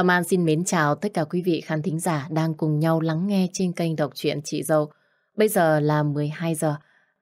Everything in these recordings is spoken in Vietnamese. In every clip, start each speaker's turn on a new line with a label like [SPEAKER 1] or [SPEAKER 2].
[SPEAKER 1] Tâm An xin mến chào tất cả quý vị khán thính giả đang cùng nhau lắng nghe trên kênh đọc truyện Chị Dâu. Bây giờ là 12 giờ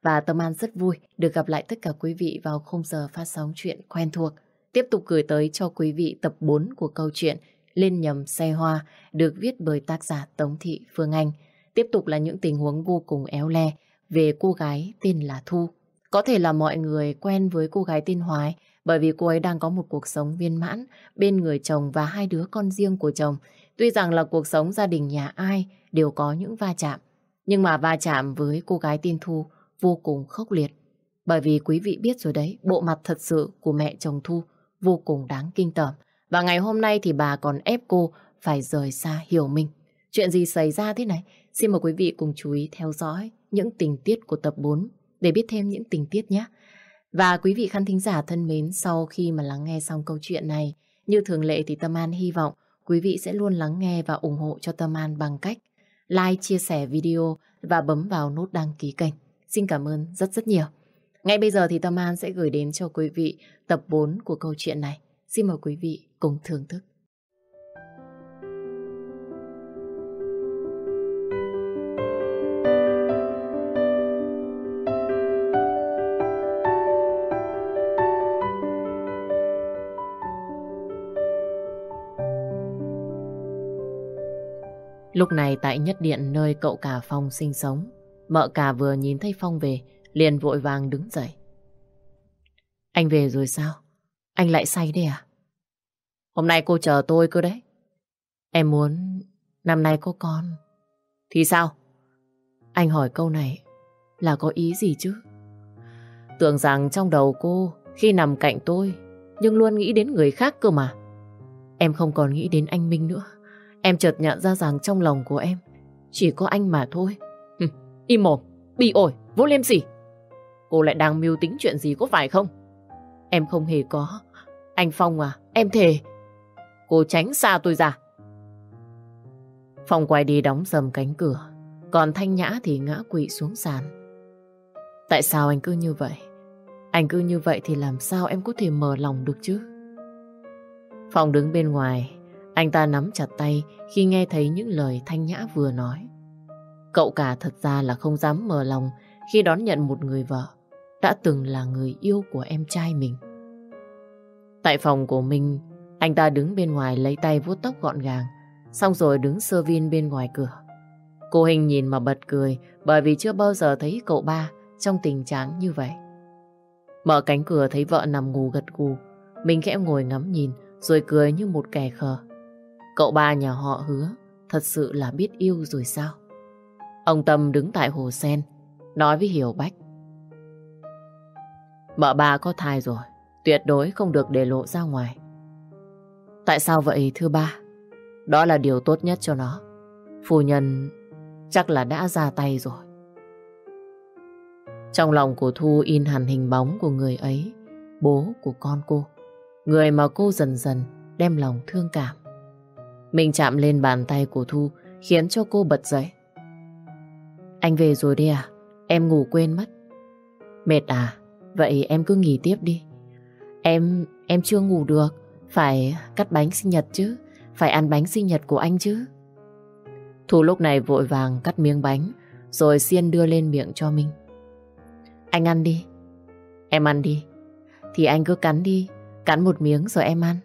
[SPEAKER 1] và Tâm An rất vui được gặp lại tất cả quý vị vào khung giờ phát sóng chuyện quen thuộc. Tiếp tục gửi tới cho quý vị tập 4 của câu chuyện Lên nhầm xe hoa, được viết bởi tác giả Tống Thị Phương Anh. Tiếp tục là những tình huống vô cùng éo le về cô gái tên là Thu. Có thể là mọi người quen với cô gái tên Hoài bởi vì cô ấy đang có một cuộc sống viên mãn bên người chồng và hai đứa con riêng của chồng. Tuy rằng là cuộc sống gia đình nhà ai đều có những va chạm, nhưng mà va chạm với cô gái tin Thu vô cùng khốc liệt. Bởi vì quý vị biết rồi đấy, bộ mặt thật sự của mẹ chồng Thu vô cùng đáng kinh tởm. Và ngày hôm nay thì bà còn ép cô phải rời xa Hiểu Minh. Chuyện gì xảy ra thế này? Xin mời quý vị cùng chú ý theo dõi những tình tiết của tập 4 để biết thêm những tình tiết nhé. Và quý vị khán thính giả thân mến, sau khi mà lắng nghe xong câu chuyện này, như thường lệ thì Tâm An hy vọng quý vị sẽ luôn lắng nghe và ủng hộ cho Tâm An bằng cách like, chia sẻ video và bấm vào nút đăng ký kênh. Xin cảm ơn rất rất nhiều. Ngay bây giờ thì Tâm An sẽ gửi đến cho quý vị tập 4 của câu chuyện này. Xin mời quý vị cùng thưởng thức. Lúc này tại nhất điện nơi cậu cả Phong sinh sống, mợ cả vừa nhìn thấy Phong về, liền vội vàng đứng dậy. Anh về rồi sao? Anh lại say đấy à? Hôm nay cô chờ tôi cơ đấy. Em muốn năm nay có con. Thì sao? Anh hỏi câu này là có ý gì chứ? Tưởng rằng trong đầu cô khi nằm cạnh tôi nhưng luôn nghĩ đến người khác cơ mà. Em không còn nghĩ đến anh Minh nữa. Em chợt nhận ra rằng trong lòng của em chỉ có anh mà thôi. Im mồm, bị ổi, vô liêm sỉ. Cô lại đang mưu tính chuyện gì có phải không? Em không hề có. Anh Phong à, em thề. Cô tránh xa tôi ra. Phong quay đi đóng sầm cánh cửa. Còn Thanh Nhã thì ngã quỵ xuống sàn. Tại sao anh cứ như vậy? Anh cứ như vậy thì làm sao em có thể mở lòng được chứ? Phong đứng bên ngoài anh ta nắm chặt tay khi nghe thấy những lời Thanh Nhã vừa nói. Cậu cả thật ra là không dám mở lòng khi đón nhận một người vợ đã từng là người yêu của em trai mình. Tại phòng của mình, anh ta đứng bên ngoài lấy tay vuốt tóc gọn gàng, xong rồi đứng sơ viên bên ngoài cửa. Cô Hình nhìn mà bật cười bởi vì chưa bao giờ thấy cậu ba trong tình trạng như vậy. Mở cánh cửa thấy vợ nằm ngủ gật gù, mình khẽ ngồi ngắm nhìn rồi cười như một kẻ khờ. Cậu ba nhà họ hứa thật sự là biết yêu rồi sao? Ông Tâm đứng tại hồ sen, nói với Hiểu Bách. Mợ ba có thai rồi, tuyệt đối không được để lộ ra ngoài. Tại sao vậy thưa ba? Đó là điều tốt nhất cho nó. Phu nhân chắc là đã ra tay rồi. Trong lòng của Thu in hẳn hình bóng của người ấy, bố của con cô. Người mà cô dần dần đem lòng thương cảm. Mình chạm lên bàn tay của Thu khiến cho cô bật dậy. Anh về rồi đi à? Em ngủ quên mất. Mệt à? Vậy em cứ nghỉ tiếp đi. Em, em chưa ngủ được. Phải cắt bánh sinh nhật chứ. Phải ăn bánh sinh nhật của anh chứ. Thu lúc này vội vàng cắt miếng bánh rồi xiên đưa lên miệng cho mình. Anh ăn đi. Em ăn đi. Thì anh cứ cắn đi. Cắn một miếng rồi em ăn.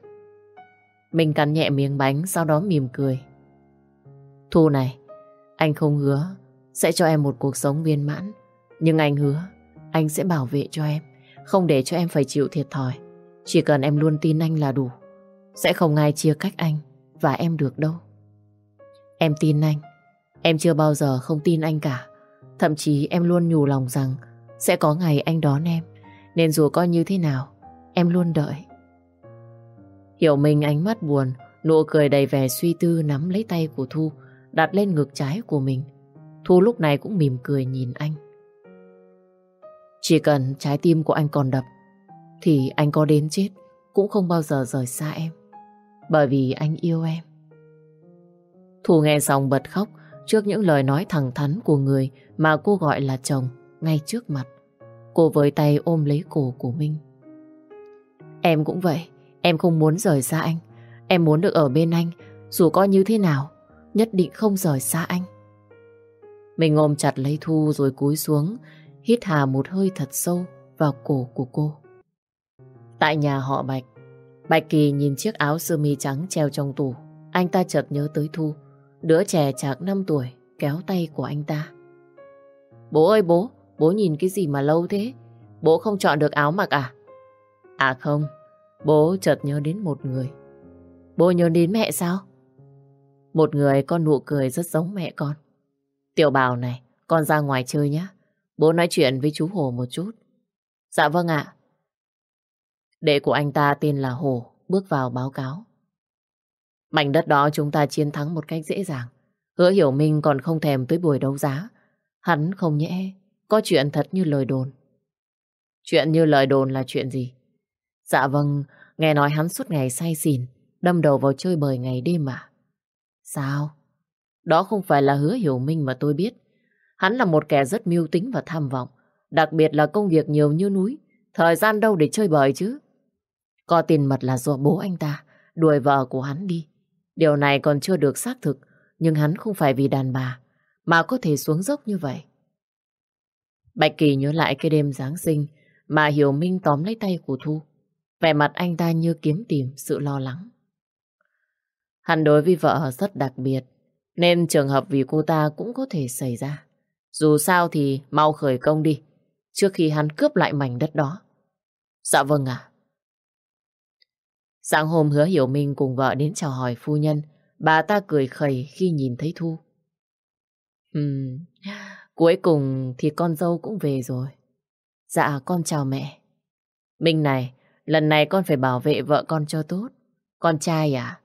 [SPEAKER 1] Mình cắn nhẹ miếng bánh sau đó mỉm cười. Thu này, anh không hứa sẽ cho em một cuộc sống viên mãn. Nhưng anh hứa anh sẽ bảo vệ cho em, không để cho em phải chịu thiệt thòi. Chỉ cần em luôn tin anh là đủ. Sẽ không ai chia cách anh và em được đâu. Em tin anh. Em chưa bao giờ không tin anh cả. Thậm chí em luôn nhủ lòng rằng sẽ có ngày anh đón em. Nên dù có như thế nào, em luôn đợi. Hiểu mình ánh mắt buồn, nụ cười đầy vẻ suy tư nắm lấy tay của Thu, đặt lên ngực trái của mình. Thu lúc này cũng mỉm cười nhìn anh. Chỉ cần trái tim của anh còn đập, thì anh có đến chết cũng không bao giờ rời xa em. Bởi vì anh yêu em. Thu nghe xong bật khóc trước những lời nói thẳng thắn của người mà cô gọi là chồng ngay trước mặt. Cô với tay ôm lấy cổ của Minh. Em cũng vậy. Em không muốn rời xa anh. Em muốn được ở bên anh, dù có như thế nào, nhất định không rời xa anh. Mình ôm chặt lấy Thu rồi cúi xuống, hít hà một hơi thật sâu vào cổ của cô. Tại nhà họ Bạch, Bạch Kỳ nhìn chiếc áo sơ mi trắng treo trong tủ. Anh ta chợt nhớ tới Thu, đứa trẻ chạc 5 tuổi, kéo tay của anh ta. Bố ơi bố, bố nhìn cái gì mà lâu thế? Bố không chọn được áo mặc à? À không, bố chợt nhớ đến một người. Bố nhớ đến mẹ sao? Một người con nụ cười rất giống mẹ con. Tiểu bảo này, con ra ngoài chơi nhé. Bố nói chuyện với chú Hồ một chút. Dạ vâng ạ. Đệ của anh ta tên là Hồ, bước vào báo cáo. Mảnh đất đó chúng ta chiến thắng một cách dễ dàng. Hứa hiểu Minh còn không thèm tới buổi đấu giá. Hắn không nhẽ, có chuyện thật như lời đồn. Chuyện như lời đồn là chuyện gì? Dạ vâng, nghe nói hắn suốt ngày say xỉn, đâm đầu vào chơi bời ngày đêm mà. Sao? Đó không phải là hứa hiểu minh mà tôi biết. Hắn là một kẻ rất mưu tính và tham vọng. Đặc biệt là công việc nhiều như núi. Thời gian đâu để chơi bời chứ? Có tiền mật là do bố anh ta đuổi vợ của hắn đi. Điều này còn chưa được xác thực, nhưng hắn không phải vì đàn bà, mà có thể xuống dốc như vậy. Bạch Kỳ nhớ lại cái đêm Giáng sinh mà Hiểu Minh tóm lấy tay của Thu. Vẻ mặt anh ta như kiếm tìm sự lo lắng. Hắn đối với vợ rất đặc biệt, nên trường hợp vì cô ta cũng có thể xảy ra. Dù sao thì mau khởi công đi, trước khi hắn cướp lại mảnh đất đó. Dạ vâng ạ. Sáng hôm hứa Hiểu Minh cùng vợ đến chào hỏi phu nhân, bà ta cười khẩy khi nhìn thấy Thu. Ừm, cuối cùng thì con dâu cũng về rồi. Dạ, con chào mẹ. Minh này, lần này con phải bảo vệ vợ con cho tốt. Con trai à?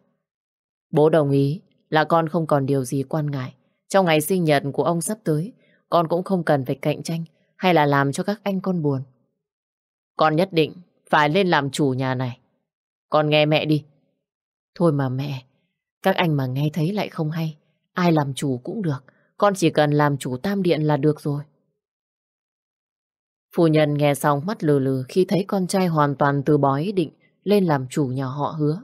[SPEAKER 1] Bố đồng ý là con không còn điều gì quan ngại. Trong ngày sinh nhật của ông sắp tới, con cũng không cần phải cạnh tranh hay là làm cho các anh con buồn. Con nhất định phải lên làm chủ nhà này. Con nghe mẹ đi. Thôi mà mẹ, các anh mà nghe thấy lại không hay. Ai làm chủ cũng được. Con chỉ cần làm chủ tam điện là được rồi. Phu nhân nghe xong mắt lừ lừ khi thấy con trai hoàn toàn từ bỏ ý định lên làm chủ nhà họ hứa.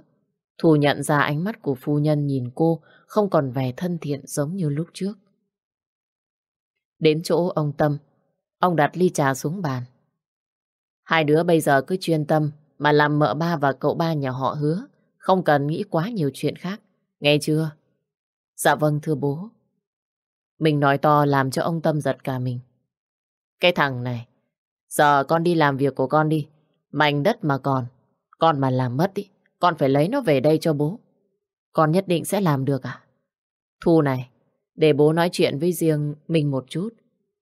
[SPEAKER 1] Thu nhận ra ánh mắt của phu nhân nhìn cô không còn vẻ thân thiện giống như lúc trước. Đến chỗ ông Tâm, ông đặt ly trà xuống bàn. Hai đứa bây giờ cứ chuyên tâm mà làm mợ ba và cậu ba nhà họ hứa, không cần nghĩ quá nhiều chuyện khác, nghe chưa? Dạ vâng thưa bố. Mình nói to làm cho ông Tâm giật cả mình. Cái thằng này, giờ con đi làm việc của con đi, mảnh đất mà còn, con mà làm mất ý, con phải lấy nó về đây cho bố. Con nhất định sẽ làm được à? Thu này, để bố nói chuyện với riêng mình một chút.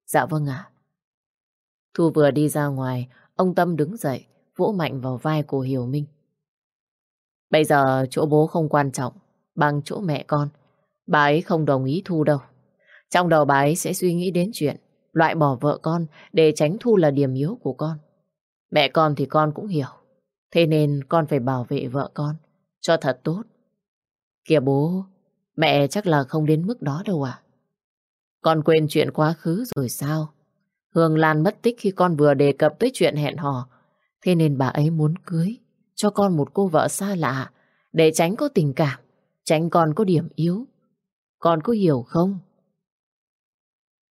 [SPEAKER 1] Dạ vâng ạ. Thu vừa đi ra ngoài, ông Tâm đứng dậy, vỗ mạnh vào vai của Hiểu Minh. Bây giờ chỗ bố không quan trọng bằng chỗ mẹ con. Bà ấy không đồng ý Thu đâu. Trong đầu bà ấy sẽ suy nghĩ đến chuyện loại bỏ vợ con để tránh Thu là điểm yếu của con. Mẹ con thì con cũng hiểu. Thế nên con phải bảo vệ vợ con cho thật tốt. Kìa bố, mẹ chắc là không đến mức đó đâu à. Con quên chuyện quá khứ rồi sao? Hương Lan mất tích khi con vừa đề cập tới chuyện hẹn hò Thế nên bà ấy muốn cưới cho con một cô vợ xa lạ để tránh có tình cảm, tránh con có điểm yếu. Con có hiểu không?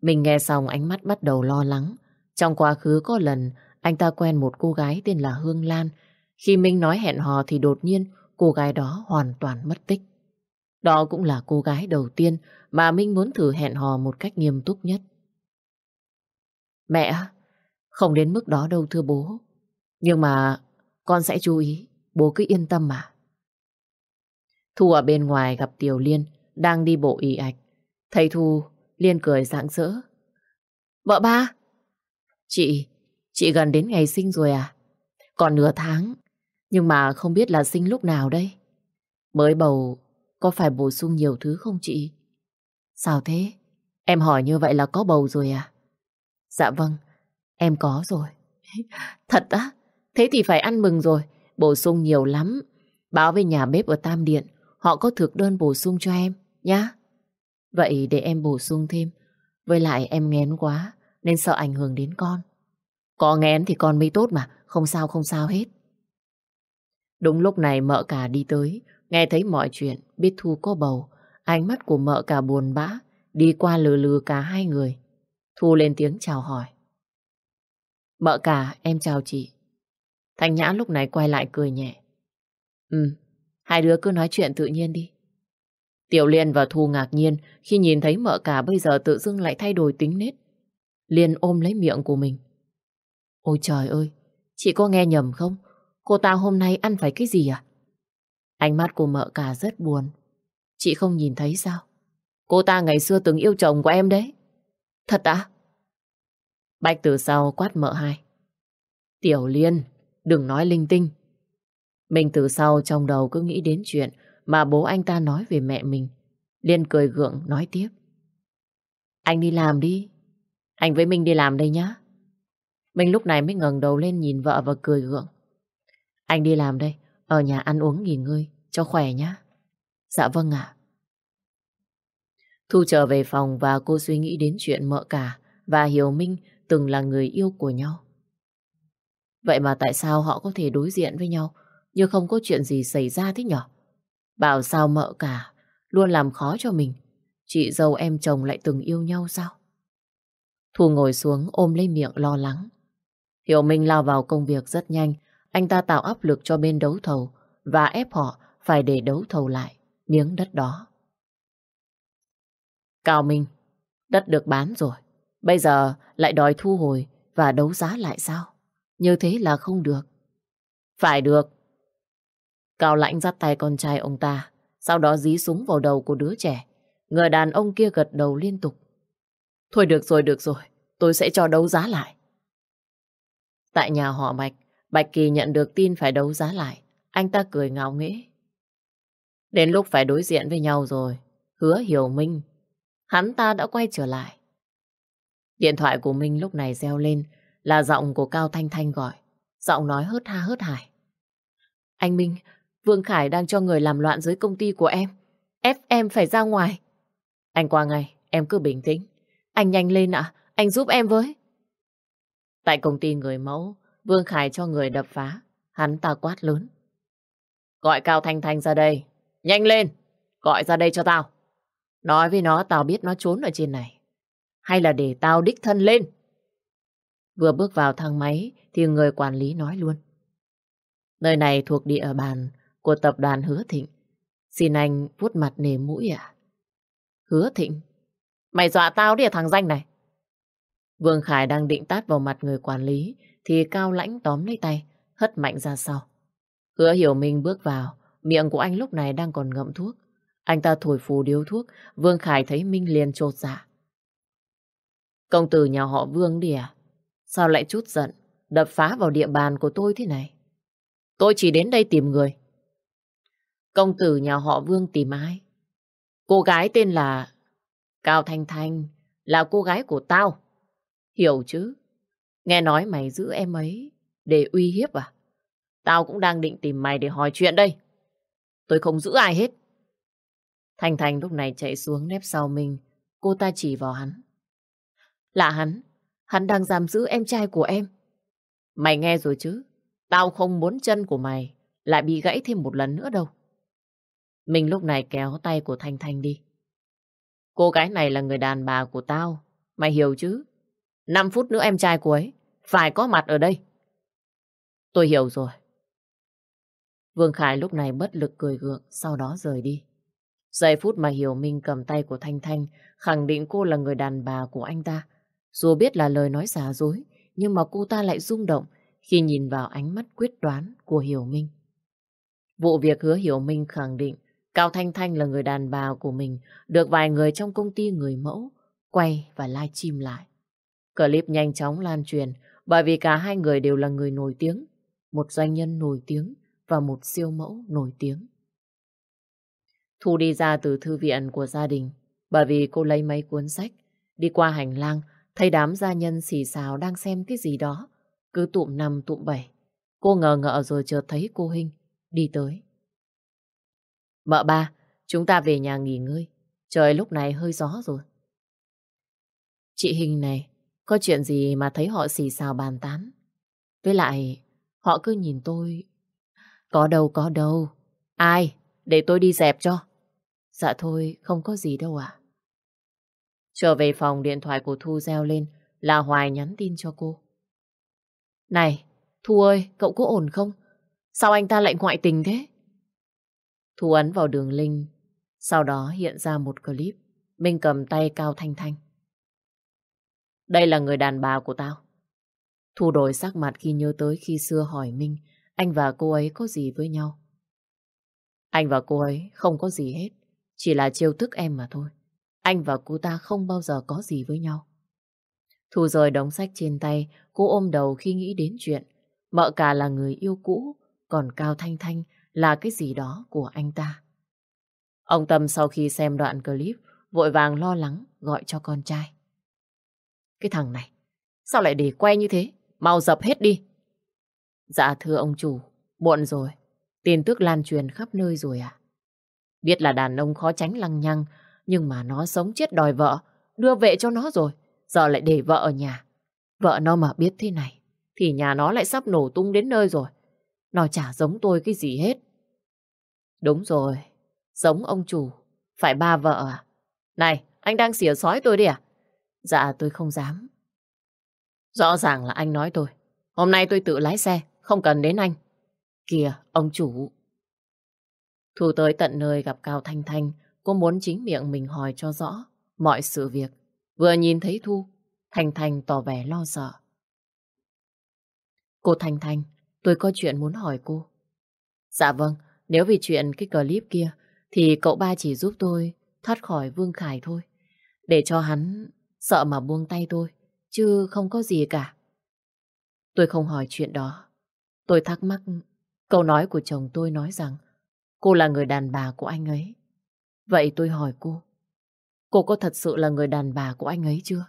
[SPEAKER 1] Mình nghe xong ánh mắt bắt đầu lo lắng. Trong quá khứ có lần anh ta quen một cô gái tên là Hương Lan. Khi Minh nói hẹn hò thì đột nhiên cô gái đó hoàn toàn mất tích. Đó cũng là cô gái đầu tiên mà Minh muốn thử hẹn hò một cách nghiêm túc nhất. Mẹ, không đến mức đó đâu thưa bố. Nhưng mà con sẽ chú ý, bố cứ yên tâm mà. Thu ở bên ngoài gặp Tiểu Liên, đang đi bộ ì ạch. Thầy Thu, Liên cười rạng rỡ. Vợ ba? Chị, chị gần đến ngày sinh rồi à? Còn nửa tháng, nhưng mà không biết là sinh lúc nào đây? Mới bầu, có phải bổ sung nhiều thứ không chị? Sao thế? Em hỏi như vậy là có bầu rồi à? Dạ vâng, em có rồi. Thật á? Thế thì phải ăn mừng rồi, bổ sung nhiều lắm. Báo về nhà bếp ở Tam Điện, họ có thực đơn bổ sung cho em, nhá. Vậy để em bổ sung thêm. Với lại em ngén quá, nên sợ ảnh hưởng đến con. Có ngén thì con mới tốt mà, không sao không sao hết. Đúng lúc này mợ cả đi tới, Nghe thấy mọi chuyện, biết Thu có bầu, ánh mắt của mợ cả buồn bã, đi qua lừ lừ cả hai người. Thu lên tiếng chào hỏi. Mợ cả, em chào chị. Thanh Nhã lúc này quay lại cười nhẹ. Ừ, hai đứa cứ nói chuyện tự nhiên đi. Tiểu Liên và Thu ngạc nhiên khi nhìn thấy mợ cả bây giờ tự dưng lại thay đổi tính nết. Liên ôm lấy miệng của mình. Ôi trời ơi, chị có nghe nhầm không? Cô ta hôm nay ăn phải cái gì à? Ánh mắt của mợ cả rất buồn. Chị không nhìn thấy sao? Cô ta ngày xưa từng yêu chồng của em đấy. Thật à? Bạch từ sau quát mợ hai. Tiểu Liên, đừng nói linh tinh. Mình từ sau trong đầu cứ nghĩ đến chuyện mà bố anh ta nói về mẹ mình. Liên cười gượng nói tiếp. Anh đi làm đi. Anh với mình đi làm đây nhá. Mình lúc này mới ngẩng đầu lên nhìn vợ và cười gượng. Anh đi làm đây, ở nhà ăn uống nghỉ ngơi, cho khỏe nhá. Dạ vâng ạ. Thu trở về phòng và cô suy nghĩ đến chuyện mợ cả và Hiểu Minh từng là người yêu của nhau. Vậy mà tại sao họ có thể đối diện với nhau như không có chuyện gì xảy ra thế nhở? Bảo sao mợ cả luôn làm khó cho mình. Chị dâu em chồng lại từng yêu nhau sao? Thu ngồi xuống ôm lấy miệng lo lắng. Hiểu Minh lao vào công việc rất nhanh. Anh ta tạo áp lực cho bên đấu thầu và ép họ phải để đấu thầu lại miếng đất đó. Cao Minh, đất được bán rồi. Bây giờ lại đòi thu hồi và đấu giá lại sao? Như thế là không được. Phải được. Cao Lãnh dắt tay con trai ông ta, sau đó dí súng vào đầu của đứa trẻ. Người đàn ông kia gật đầu liên tục. Thôi được rồi, được rồi, tôi sẽ cho đấu giá lại. Tại nhà họ Bạch, Bạch Kỳ nhận được tin phải đấu giá lại. Anh ta cười ngạo nghễ. Đến lúc phải đối diện với nhau rồi, hứa hiểu Minh. Hắn ta đã quay trở lại. Điện thoại của Minh lúc này reo lên là giọng của Cao Thanh Thanh gọi. Giọng nói hớt ha hớt hải. Anh Minh, Vương Khải đang cho người làm loạn dưới công ty của em. Ép em phải ra ngoài. Anh qua ngay, em cứ bình tĩnh. Anh nhanh lên ạ, anh giúp em với. Tại công ty người mẫu, Vương Khải cho người đập phá. Hắn ta quát lớn. Gọi Cao Thanh Thanh ra đây. Nhanh lên, gọi ra đây cho tao. Nói với nó tao biết nó trốn ở trên này. Hay là để tao đích thân lên? Vừa bước vào thang máy thì người quản lý nói luôn. Nơi này thuộc địa bàn của tập đoàn Hứa Thịnh. Xin anh vuốt mặt nề mũi à? Hứa Thịnh? Mày dọa tao đi à thằng danh này? Vương Khải đang định tát vào mặt người quản lý thì Cao Lãnh tóm lấy tay, hất mạnh ra sau. Hứa Hiểu Minh bước vào, miệng của anh lúc này đang còn ngậm thuốc. Anh ta thổi phù điếu thuốc, Vương Khải thấy Minh liền trột dạ. Công tử nhà họ Vương đi à? Sao lại chút giận, đập phá vào địa bàn của tôi thế này? Tôi chỉ đến đây tìm người. Công tử nhà họ Vương tìm ai? Cô gái tên là Cao Thanh Thanh, là cô gái của tao. Hiểu chứ? Nghe nói mày giữ em ấy để uy hiếp à? Tao cũng đang định tìm mày để hỏi chuyện đây. Tôi không giữ ai hết. Thanh Thanh lúc này chạy xuống nép sau mình. Cô ta chỉ vào hắn. Là hắn. Hắn đang giam giữ em trai của em. Mày nghe rồi chứ? Tao không muốn chân của mày lại bị gãy thêm một lần nữa đâu. Mình lúc này kéo tay của Thanh Thanh đi. Cô gái này là người đàn bà của tao. Mày hiểu chứ? 5 phút nữa em trai của ấy phải có mặt ở đây. Tôi hiểu rồi. Vương Khải lúc này bất lực cười gượng, sau đó rời đi. Giây phút mà Hiểu Minh cầm tay của Thanh Thanh, khẳng định cô là người đàn bà của anh ta. Dù biết là lời nói giả dối, nhưng mà cô ta lại rung động khi nhìn vào ánh mắt quyết đoán của Hiểu Minh. Vụ việc hứa Hiểu Minh khẳng định Cao Thanh Thanh là người đàn bà của mình, được vài người trong công ty người mẫu quay và live stream lại. Clip nhanh chóng lan truyền bởi vì cả hai người đều là người nổi tiếng, một doanh nhân nổi tiếng và một siêu mẫu nổi tiếng. Thu đi ra từ thư viện của gia đình bởi vì cô lấy mấy cuốn sách, đi qua hành lang, thấy đám gia nhân xì xào đang xem cái gì đó, cứ tụm năm tụm bảy. Cô ngờ ngợ rồi chợt thấy cô Hinh đi tới. Mợ ba, chúng ta về nhà nghỉ ngơi. Trời lúc này hơi gió rồi. Chị Hình này, có chuyện gì mà thấy họ xì xào bàn tán? Với lại, họ cứ nhìn tôi... Có đâu, có đâu. Ai? để tôi đi dẹp cho. Dạ thôi, không có gì đâu ạ. Trở về phòng, điện thoại của Thu reo lên là Hoài nhắn tin cho cô. Này, Thu ơi, cậu có ổn không? Sao anh ta lại ngoại tình thế? Thu ấn vào đường link, sau đó hiện ra một clip. Minh cầm tay Cao Thanh Thanh. Đây là người đàn bà của tao. Thu đổi sắc mặt khi nhớ tới khi xưa hỏi Minh anh và cô ấy có gì với nhau. Anh và cô ấy không có gì hết, chỉ là chiêu thức em mà thôi. Anh và cô ta không bao giờ có gì với nhau. Thu rời đóng sách trên tay, cô ôm đầu khi nghĩ đến chuyện. Mợ cả là người yêu cũ, còn Cao Thanh Thanh là cái gì đó của anh ta. Ông Tâm sau khi xem đoạn clip, vội vàng lo lắng gọi cho con trai. Cái thằng này, sao lại để quay như thế? Mau dập hết đi. Dạ thưa ông chủ, muộn rồi. Tin tức lan truyền khắp nơi rồi à? Biết là đàn ông khó tránh lăng nhăng, nhưng mà nó sống chết đòi vợ, đưa vệ cho nó rồi. Giờ lại để vợ ở nhà. Vợ nó mà biết thế này, thì nhà nó lại sắp nổ tung đến nơi rồi. Nó chả giống tôi cái gì hết. Đúng rồi, giống ông chủ, phải ba vợ à? Này, anh đang xỉa sói tôi đi à? Dạ tôi không dám. Rõ ràng là anh nói tôi. Hôm nay tôi tự lái xe, không cần đến anh. Kìa, ông chủ. Thu tới tận nơi gặp Cao Thanh Thanh, cô muốn chính miệng mình hỏi cho rõ mọi sự việc. Vừa nhìn thấy Thu, Thanh Thanh tỏ vẻ lo sợ. Cô Thanh Thanh, tôi có chuyện muốn hỏi cô. Dạ vâng, nếu vì chuyện cái clip kia, thì cậu ba chỉ giúp tôi thoát khỏi Vương Khải thôi. Để cho hắn sợ mà buông tay tôi, chứ không có gì cả. Tôi không hỏi chuyện đó. Tôi thắc mắc câu nói của chồng tôi nói rằng cô là người đàn bà của anh ấy. Vậy tôi hỏi cô, cô có thật sự là người đàn bà của anh ấy chưa?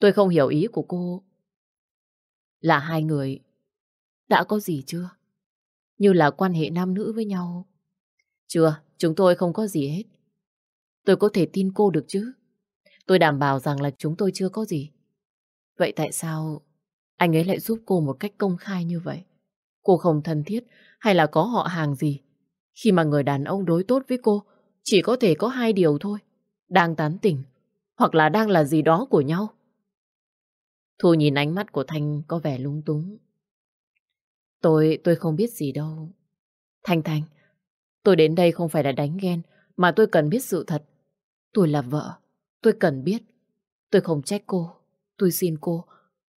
[SPEAKER 1] Tôi không hiểu ý của cô. Là hai người đã có gì chưa? Như là quan hệ nam nữ với nhau. Chưa, chúng tôi không có gì hết. Tôi có thể tin cô được chứ? Tôi đảm bảo rằng là chúng tôi chưa có gì. Vậy tại sao anh ấy lại giúp cô một cách công khai như vậy? Cô không thân thiết hay là có họ hàng gì? Khi mà người đàn ông đối tốt với cô, chỉ có thể có hai điều thôi. Đang tán tỉnh, hoặc là đang là gì đó của nhau. Thu nhìn ánh mắt của Thanh có vẻ lung túng. Tôi, tôi không biết gì đâu. Thanh Thanh, tôi đến đây không phải là đánh ghen, mà tôi cần biết sự thật. Tôi là vợ, tôi cần biết. Tôi không trách cô, tôi xin cô,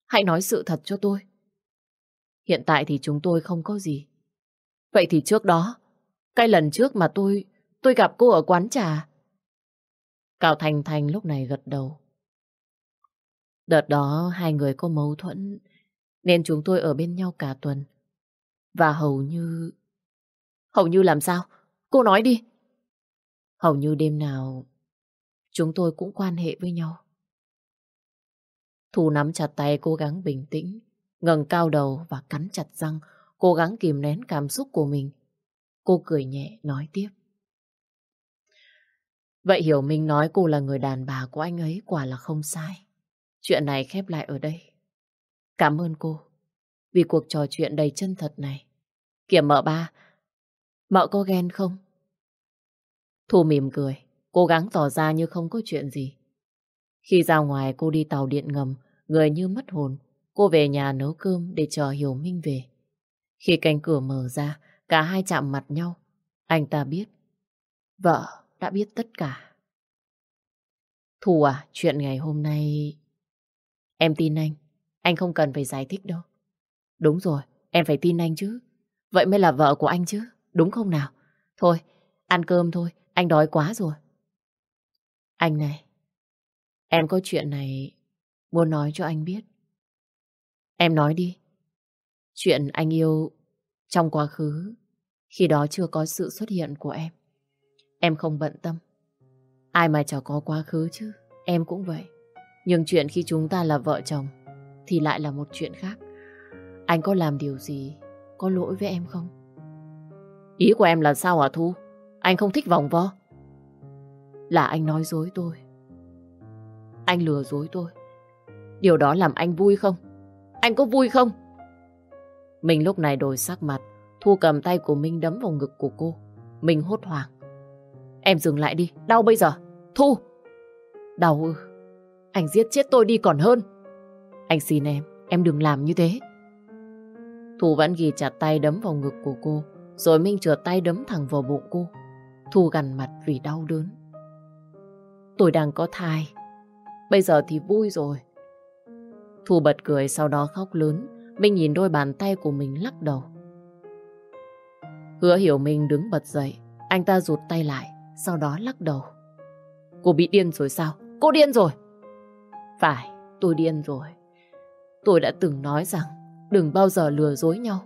[SPEAKER 1] hãy nói sự thật cho tôi. Hiện tại thì chúng tôi không có gì. Vậy thì trước đó, cái lần trước mà tôi, tôi gặp cô ở quán trà. Cao Thành Thành lúc này gật đầu. Đợt đó hai người có mâu thuẫn, nên chúng tôi ở bên nhau cả tuần. Và hầu như... Hầu như làm sao? Cô nói đi. Hầu như đêm nào chúng tôi cũng quan hệ với nhau. Thu nắm chặt tay cố gắng bình tĩnh, ngẩng cao đầu và cắn chặt răng, cố gắng kìm nén cảm xúc của mình. Cô cười nhẹ nói tiếp. Vậy Hiểu Minh nói cô là người đàn bà của anh ấy quả là không sai. Chuyện này khép lại ở đây. Cảm ơn cô vì cuộc trò chuyện đầy chân thật này. Kìa mợ ba, mợ có ghen không? Thu mỉm cười, cố gắng tỏ ra như không có chuyện gì. Khi ra ngoài cô đi tàu điện ngầm, người như mất hồn. Cô về nhà nấu cơm để chờ Hiểu Minh về. Khi cánh cửa mở ra, cả hai chạm mặt nhau. Anh ta biết. Vợ đã biết tất cả. Thù à, chuyện ngày hôm nay... Em tin anh. Anh không cần phải giải thích đâu. Đúng rồi, em phải tin anh chứ. Vậy mới là vợ của anh chứ, đúng không nào? Thôi, ăn cơm thôi, anh đói quá rồi. Anh này, em có chuyện này muốn nói cho anh biết. Em nói đi. Chuyện anh yêu trong quá khứ, khi đó chưa có sự xuất hiện của em. Em không bận tâm. Ai mà chẳng có quá khứ chứ, em cũng vậy. Nhưng chuyện khi chúng ta là vợ chồng thì lại là một chuyện khác. Anh có làm điều gì có lỗi với em không? Ý của em là sao hả Thu? Anh không thích vòng vo. Là anh nói dối tôi. Anh lừa dối tôi. Điều đó làm anh vui không? Anh có vui không? Mình lúc này đổi sắc mặt, Thu cầm tay của Minh đấm vào ngực của cô. Mình hốt hoảng. Em dừng lại đi, đau bây giờ. Thu! Đau ư? Anh giết chết tôi đi còn hơn. Anh xin em, em đừng làm như thế. Thu vẫn ghi chặt tay đấm vào ngực của cô, rồi Minh trượt tay đấm thẳng vào bụng cô. Thu gằn mặt vì đau đớn. Tôi đang có thai. Bây giờ thì vui rồi. Thu bật cười sau đó khóc lớn. Minh nhìn đôi bàn tay của mình lắc đầu. Hứa hiểu Minh đứng bật dậy. Anh ta rụt tay lại, sau đó lắc đầu. Cô bị điên rồi sao? Cô điên rồi! Phải, tôi điên rồi. Tôi đã từng nói rằng đừng bao giờ lừa dối nhau.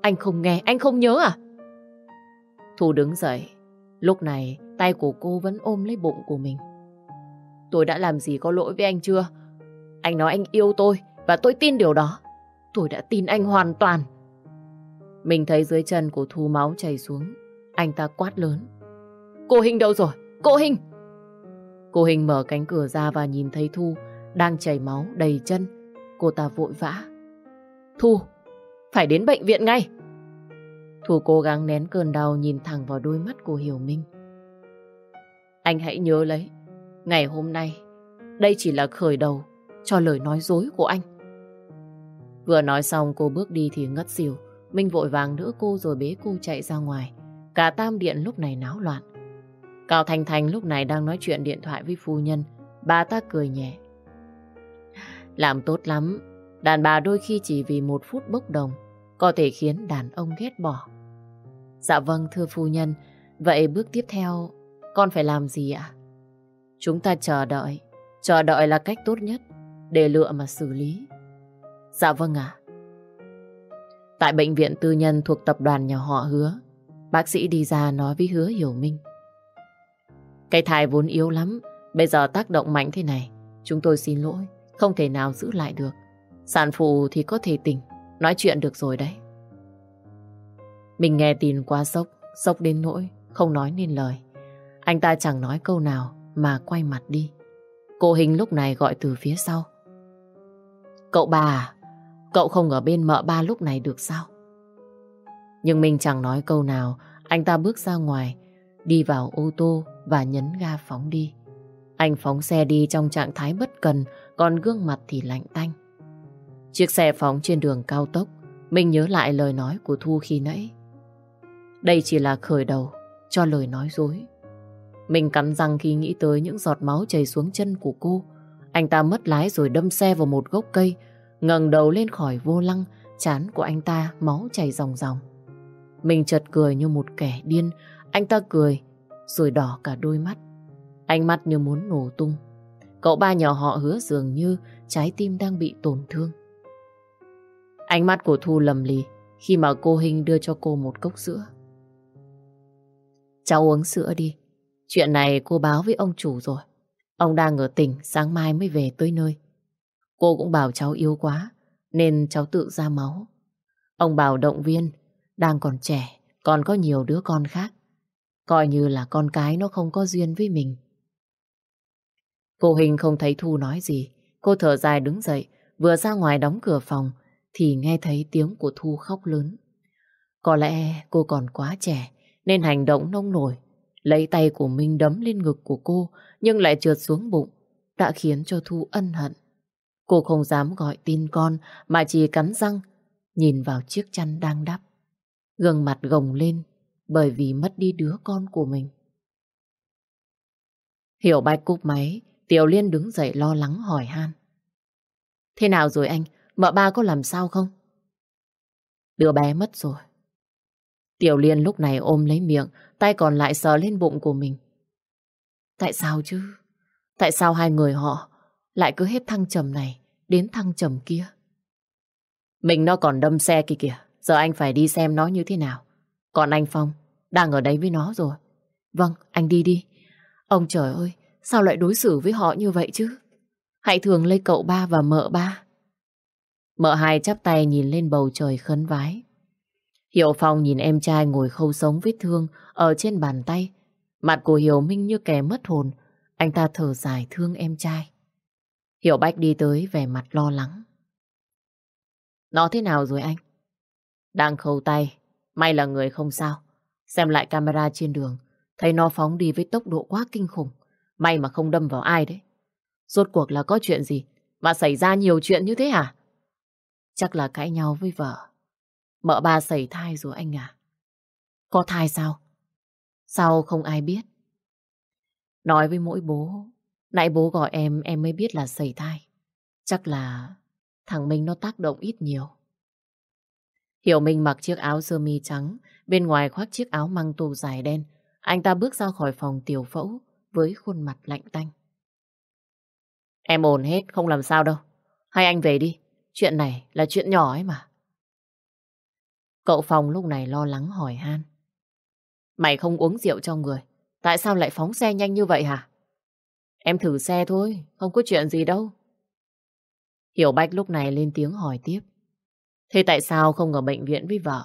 [SPEAKER 1] Anh không nghe, anh không nhớ à? Thu đứng dậy. Lúc này tay của cô vẫn ôm lấy bụng của mình. Tôi đã làm gì có lỗi với anh chưa? Anh nói anh yêu tôi và tôi tin điều đó. Tôi đã tin anh hoàn toàn. Mình thấy dưới chân của Thu máu chảy xuống. Anh ta quát lớn. Cô Hình đâu rồi? Cô Hình! Cô Hình mở cánh cửa ra và nhìn thấy Thu đang chảy máu đầy chân. Cô ta vội vã. Thu, phải đến bệnh viện ngay. Thu cố gắng nén cơn đau nhìn thẳng vào đôi mắt của Hiểu Minh. Anh hãy nhớ lấy, ngày hôm nay, đây chỉ là khởi đầu cho lời nói dối của anh. Vừa nói xong cô bước đi thì ngất xỉu. Minh vội vàng đỡ cô rồi bế cô chạy ra ngoài. Cả tam điện lúc này náo loạn. Cao Thành Thành lúc này đang nói chuyện điện thoại với phu nhân. Bà ta cười nhẹ. Làm tốt lắm. Đàn bà đôi khi chỉ vì một phút bốc đồng có thể khiến đàn ông ghét bỏ. Dạ vâng thưa phu nhân. Vậy bước tiếp theo con phải làm gì ạ? Chúng ta chờ đợi. Chờ đợi là cách tốt nhất để lựa mà xử lý. Dạ vâng ạ. Tại bệnh viện tư nhân thuộc tập đoàn nhà họ hứa, bác sĩ đi ra nói với hứa hiểu minh. Cái thai vốn yếu lắm, bây giờ tác động mạnh thế này, chúng tôi xin lỗi, không thể nào giữ lại được. Sản phụ thì có thể tỉnh, nói chuyện được rồi đấy. Mình nghe tin quá sốc, sốc đến nỗi, không nói nên lời. Anh ta chẳng nói câu nào mà quay mặt đi. Cô Hình lúc này gọi từ phía sau. Cậu bà à, cậu không ở bên mợ ba lúc này được sao? Nhưng mình chẳng nói câu nào, anh ta bước ra ngoài, đi vào ô tô và nhấn ga phóng đi. Anh phóng xe đi trong trạng thái bất cần, còn gương mặt thì lạnh tanh. Chiếc xe phóng trên đường cao tốc, mình nhớ lại lời nói của Thu khi nãy. Đây chỉ là khởi đầu cho lời nói dối. Mình cắn răng khi nghĩ tới những giọt máu chảy xuống chân của cô. Anh ta mất lái rồi đâm xe vào một gốc cây, ngẩng đầu lên khỏi vô lăng, chán của anh ta máu chảy ròng ròng. Mình chợt cười như một kẻ điên, anh ta cười rồi đỏ cả đôi mắt. Ánh mắt như muốn nổ tung. Cậu ba nhỏ họ hứa dường như trái tim đang bị tổn thương. Ánh mắt của Thu lầm lì khi mà cô Hình đưa cho cô một cốc sữa. Cháu uống sữa đi. Chuyện này cô báo với ông chủ rồi. Ông đang ở tỉnh, sáng mai mới về tới nơi. Cô cũng bảo cháu yếu quá, nên cháu tự ra máu. Ông bảo động viên, đang còn trẻ, còn có nhiều đứa con khác. Coi như là con cái nó không có duyên với mình. Cô Hình không thấy Thu nói gì. Cô thở dài đứng dậy, vừa ra ngoài đóng cửa phòng, thì nghe thấy tiếng của Thu khóc lớn. Có lẽ cô còn quá trẻ, nên hành động nông nổi. Lấy tay của Minh đấm lên ngực của cô, nhưng lại trượt xuống bụng, đã khiến cho Thu ân hận. Cô không dám gọi tin con, mà chỉ cắn răng, nhìn vào chiếc chăn đang đắp. Gương mặt gồng lên, bởi vì mất đi đứa con của mình. Hiểu bạch cúp máy, Tiểu Liên đứng dậy lo lắng hỏi han. Thế nào rồi anh? Mợ ba có làm sao không? Đứa bé mất rồi. Tiểu Liên lúc này ôm lấy miệng, tay còn lại sờ lên bụng của mình. Tại sao chứ? Tại sao hai người họ lại cứ hết thăng trầm này đến thăng trầm kia? Mình nó còn đâm xe kìa kìa, giờ anh phải đi xem nó như thế nào. Còn anh Phong đang ở đấy với nó rồi. Vâng, anh đi đi. Ông trời ơi, sao lại đối xử với họ như vậy chứ? Hãy thường lấy cậu ba và mợ ba. Mợ hai chắp tay nhìn lên bầu trời khấn vái. Hiệu Phong nhìn em trai ngồi khâu sống vết thương ở trên bàn tay. Mặt của Hiểu Minh như kẻ mất hồn. Anh ta thở dài thương em trai. Hiểu Bách đi tới vẻ mặt lo lắng. Nó thế nào rồi anh? Đang khâu tay. May là người không sao. Xem lại camera trên đường, thấy nó phóng đi với tốc độ quá kinh khủng. May mà không đâm vào ai đấy. Rốt cuộc là có chuyện gì mà xảy ra nhiều chuyện như thế hả? Chắc là cãi nhau với vợ. Mợ ba xảy thai rồi anh à. Có thai sao? Sao không ai biết? Nói với mỗi bố, nãy bố gọi em, em mới biết là xảy thai. Chắc là thằng Minh nó tác động ít nhiều. Hiểu Minh mặc chiếc áo sơ mi trắng, bên ngoài khoác chiếc áo măng tù dài đen. Anh ta bước ra khỏi phòng tiểu phẫu với khuôn mặt lạnh tanh. Em ổn hết, không làm sao đâu. Hay anh về đi, chuyện này là chuyện nhỏ ấy mà. Cậu phòng lúc này lo lắng hỏi han. Mày không uống rượu trong người, tại sao lại phóng xe nhanh như vậy hả? Em thử xe thôi, không có chuyện gì đâu. Hiểu Bách lúc này lên tiếng hỏi tiếp. Thế tại sao không ở bệnh viện với vợ?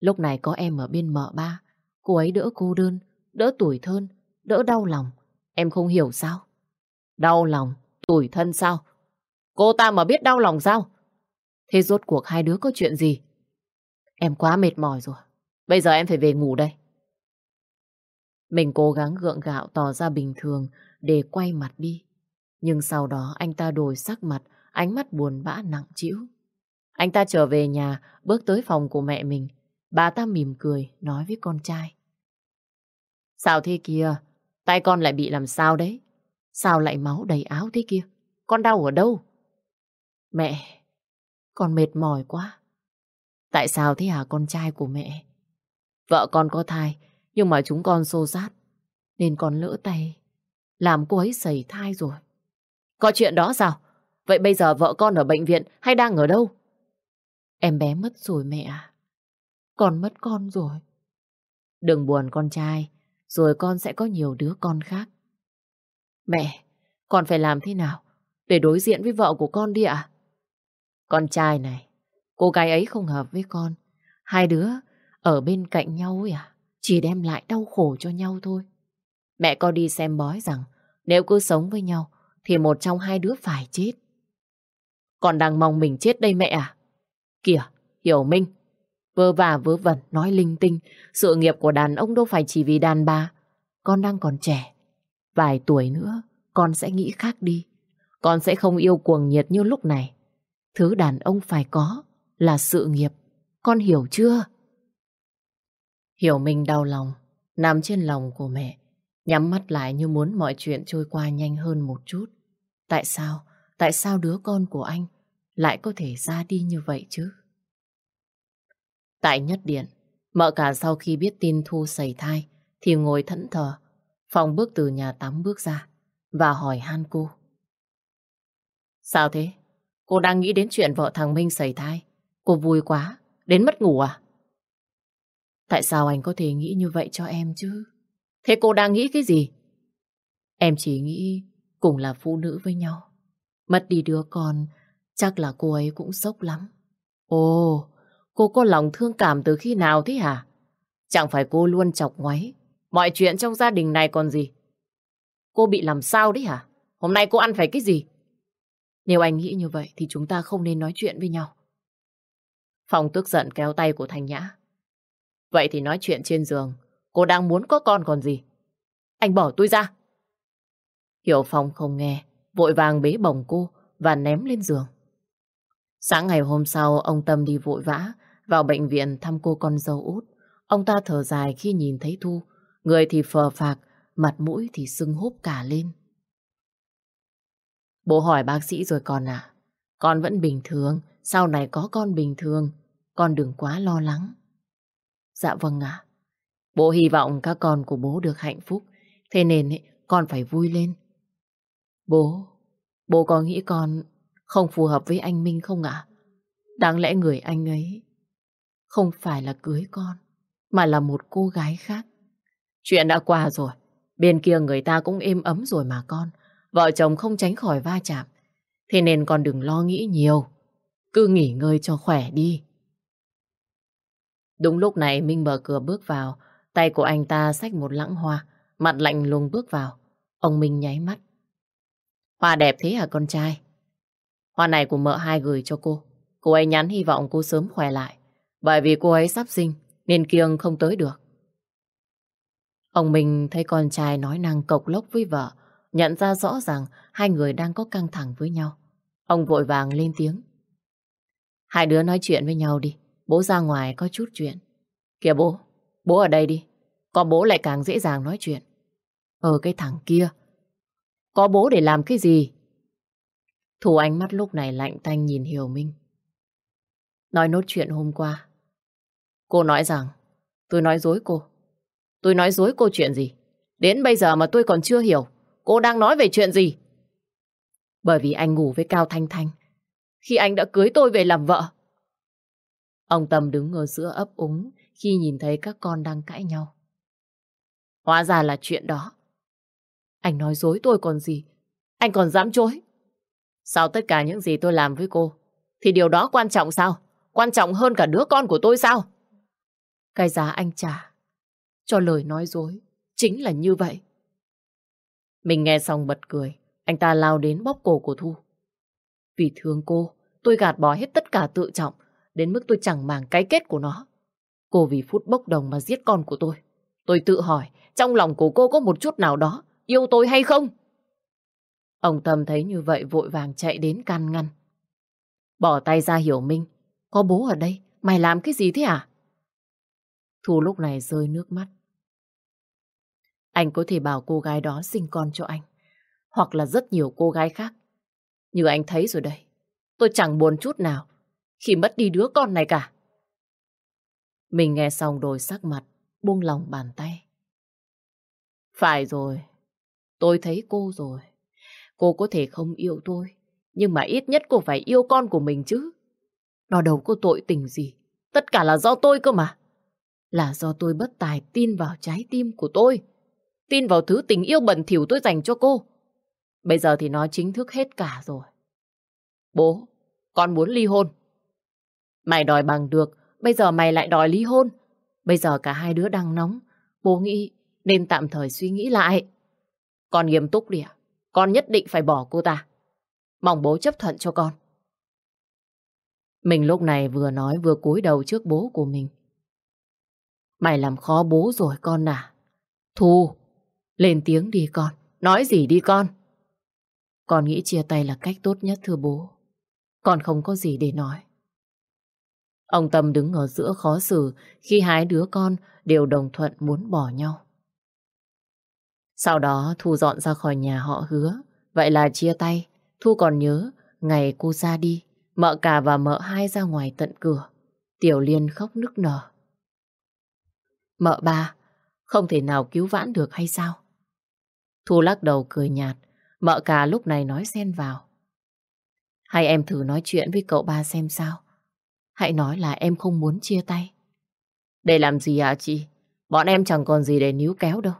[SPEAKER 1] Lúc này có em ở bên mợ ba, cô ấy đỡ cô đơn, đỡ tuổi thân, đỡ đau lòng. Em không hiểu sao? Đau lòng, tuổi thân sao? Cô ta mà biết đau lòng sao? Thế rốt cuộc hai đứa có chuyện gì? Em quá mệt mỏi rồi. Bây giờ em phải về ngủ đây. Mình cố gắng gượng gạo tỏ ra bình thường để quay mặt đi. Nhưng sau đó anh ta đổi sắc mặt, ánh mắt buồn bã nặng trĩu. Anh ta trở về nhà, bước tới phòng của mẹ mình. Bà ta mỉm cười, nói với con trai. Sao thế kia? Tay con lại bị làm sao đấy? Sao lại máu đầy áo thế kia? Con đau ở đâu? Mẹ, con mệt mỏi quá. Tại sao thế hả con trai của mẹ? Vợ con có thai, nhưng mà chúng con xô sát. Nên con lỡ tay, làm cô ấy sẩy thai rồi. Có chuyện đó sao? Vậy bây giờ vợ con ở bệnh viện hay đang ở đâu? Em bé mất rồi mẹ à. Con mất con rồi. Đừng buồn con trai, rồi con sẽ có nhiều đứa con khác. Mẹ, con phải làm thế nào để đối diện với vợ của con đi ạ? Con trai này, cô gái ấy không hợp với con. Hai đứa ở bên cạnh nhau ấy à? Chỉ đem lại đau khổ cho nhau thôi. Mẹ con đi xem bói rằng nếu cứ sống với nhau thì một trong hai đứa phải chết. Con đang mong mình chết đây mẹ à? Kìa, Hiểu Minh, vơ và vớ vẩn nói linh tinh, sự nghiệp của đàn ông đâu phải chỉ vì đàn bà. Con đang còn trẻ, vài tuổi nữa con sẽ nghĩ khác đi. Con sẽ không yêu cuồng nhiệt như lúc này. Thứ đàn ông phải có là sự nghiệp. Con hiểu chưa? Hiểu mình đau lòng, nằm trên lòng của mẹ, nhắm mắt lại như muốn mọi chuyện trôi qua nhanh hơn một chút. Tại sao? Tại sao đứa con của anh lại có thể ra đi như vậy chứ? Tại nhất điện, mợ cả sau khi biết tin Thu xảy thai thì ngồi thẫn thờ. phòng bước từ nhà tắm bước ra và hỏi han cô. Sao thế? Cô đang nghĩ đến chuyện vợ thằng Minh xảy thai. Cô vui quá, đến mất ngủ à? Tại sao anh có thể nghĩ như vậy cho em chứ? Thế cô đang nghĩ cái gì? Em chỉ nghĩ cùng là phụ nữ với nhau. Mất đi đứa con, chắc là cô ấy cũng sốc lắm. Ồ, cô có lòng thương cảm từ khi nào thế hả? Chẳng phải cô luôn chọc ngoáy. Mọi chuyện trong gia đình này còn gì? Cô bị làm sao đấy hả? Hôm nay cô ăn phải cái gì? Nếu anh nghĩ như vậy thì chúng ta không nên nói chuyện với nhau. Phong tức giận kéo tay của Thanh Nhã. Vậy thì nói chuyện trên giường. Cô đang muốn có con còn gì? Anh bỏ tôi ra. Hiểu Phong không nghe, vội vàng bế bồng cô và ném lên giường. Sáng ngày hôm sau, ông Tâm đi vội vã vào bệnh viện thăm cô con dâu út. Ông ta thở dài khi nhìn thấy Thu, người thì phờ phạc, mặt mũi thì sưng húp cả lên. Bố hỏi bác sĩ rồi con à, con vẫn bình thường, sau này có con bình thường, con đừng quá lo lắng. Dạ vâng ạ. Bố hy vọng các con của bố được hạnh phúc, thế nên ấy, con phải vui lên. Bố, bố có nghĩ con không phù hợp với anh Minh không ạ? Đáng lẽ người anh ấy không phải là cưới con, mà là một cô gái khác. Chuyện đã qua rồi, bên kia người ta cũng êm ấm rồi mà con. Vợ chồng không tránh khỏi va chạm. Thế nên con đừng lo nghĩ nhiều. Cứ nghỉ ngơi cho khỏe đi. Đúng lúc này Minh mở cửa bước vào. Tay của anh ta xách một lãng hoa. Mặt lạnh lùng bước vào. Ông Minh nháy mắt. Hoa đẹp thế hả con trai? Hoa này của mợ hai gửi cho cô. Cô ấy nhắn hy vọng cô sớm khỏe lại. Bởi vì cô ấy sắp sinh nên kiêng không tới được. Ông Minh thấy con trai nói năng cộc lốc với vợ, nhận ra rõ ràng hai người đang có căng thẳng với nhau. Ông vội vàng lên tiếng. Hai đứa nói chuyện với nhau đi, bố ra ngoài có chút chuyện. Kìa bố, bố ở đây đi, có bố lại càng dễ dàng nói chuyện. Ờ cái thằng kia, có bố để làm cái gì? Thủ ánh mắt lúc này lạnh tanh nhìn Hiểu Minh. Nói nốt chuyện hôm qua. Cô nói rằng tôi nói dối cô. Tôi nói dối cô chuyện gì? Đến bây giờ mà tôi còn chưa hiểu. Cô đang nói về chuyện gì? Bởi vì anh ngủ với Cao Thanh Thanh. Khi anh đã cưới tôi về làm vợ. Ông Tâm đứng ở giữa ấp úng khi nhìn thấy các con đang cãi nhau. Hóa ra là chuyện đó. Anh nói dối tôi còn gì? Anh còn dám chối? sau tất cả những gì tôi làm với cô, thì điều đó quan trọng sao? Quan trọng hơn cả đứa con của tôi sao? Cái giá anh trả cho lời nói dối chính là như vậy. Mình nghe xong bật cười, anh ta lao đến bóp cổ của Thu. Vì thương cô, tôi gạt bỏ hết tất cả tự trọng, đến mức tôi chẳng màng cái kết của nó. Cô vì phút bốc đồng mà giết con của tôi. Tôi tự hỏi, trong lòng của cô có một chút nào đó yêu tôi hay không? Ông Tâm thấy như vậy vội vàng chạy đến can ngăn. Bỏ tay ra hiểu Minh. Có bố ở đây, mày làm cái gì thế à? Thu lúc này rơi nước mắt. Anh có thể bảo cô gái đó sinh con cho anh. Hoặc là rất nhiều cô gái khác. Như anh thấy rồi đây. Tôi chẳng buồn chút nào khi mất đi đứa con này cả. Mình nghe xong đổi sắc mặt, buông lòng bàn tay. Phải rồi, tôi thấy cô rồi. Cô có thể không yêu tôi, nhưng mà ít nhất cô phải yêu con của mình chứ. Nó đâu có tội tình gì. Tất cả là do tôi cơ mà. Là do tôi bất tài tin vào trái tim của tôi. Tin vào thứ tình yêu bẩn thỉu tôi dành cho cô. Bây giờ thì nó chính thức hết cả rồi. Bố, con muốn ly hôn. Mày đòi bằng được, bây giờ mày lại đòi ly hôn. Bây giờ cả hai đứa đang nóng. Bố nghĩ nên tạm thời suy nghĩ lại. Con nghiêm túc đi ạ. Con nhất định phải bỏ cô ta. Mong bố chấp thuận cho con. Mình lúc này vừa nói vừa cúi đầu trước bố của mình. Mày làm khó bố rồi con à. Thu, lên tiếng đi con. Nói gì đi con. Con nghĩ chia tay là cách tốt nhất thưa bố. Con không có gì để nói. Ông Tâm đứng ở giữa khó xử khi hai đứa con đều đồng thuận muốn bỏ nhau. Sau đó Thu dọn ra khỏi nhà họ hứa. Vậy là chia tay. Thu còn nhớ ngày cô ra đi. Mợ cả và mợ hai ra ngoài tận cửa. Tiểu Liên khóc nức nở. Mợ ba, không thể nào cứu vãn được hay sao? Thu lắc đầu cười nhạt. Mợ cả lúc này nói xen vào. Hay em thử nói chuyện với cậu ba xem sao. Hãy nói là em không muốn chia tay. Để làm gì ạ chị? Bọn em chẳng còn gì để níu kéo đâu.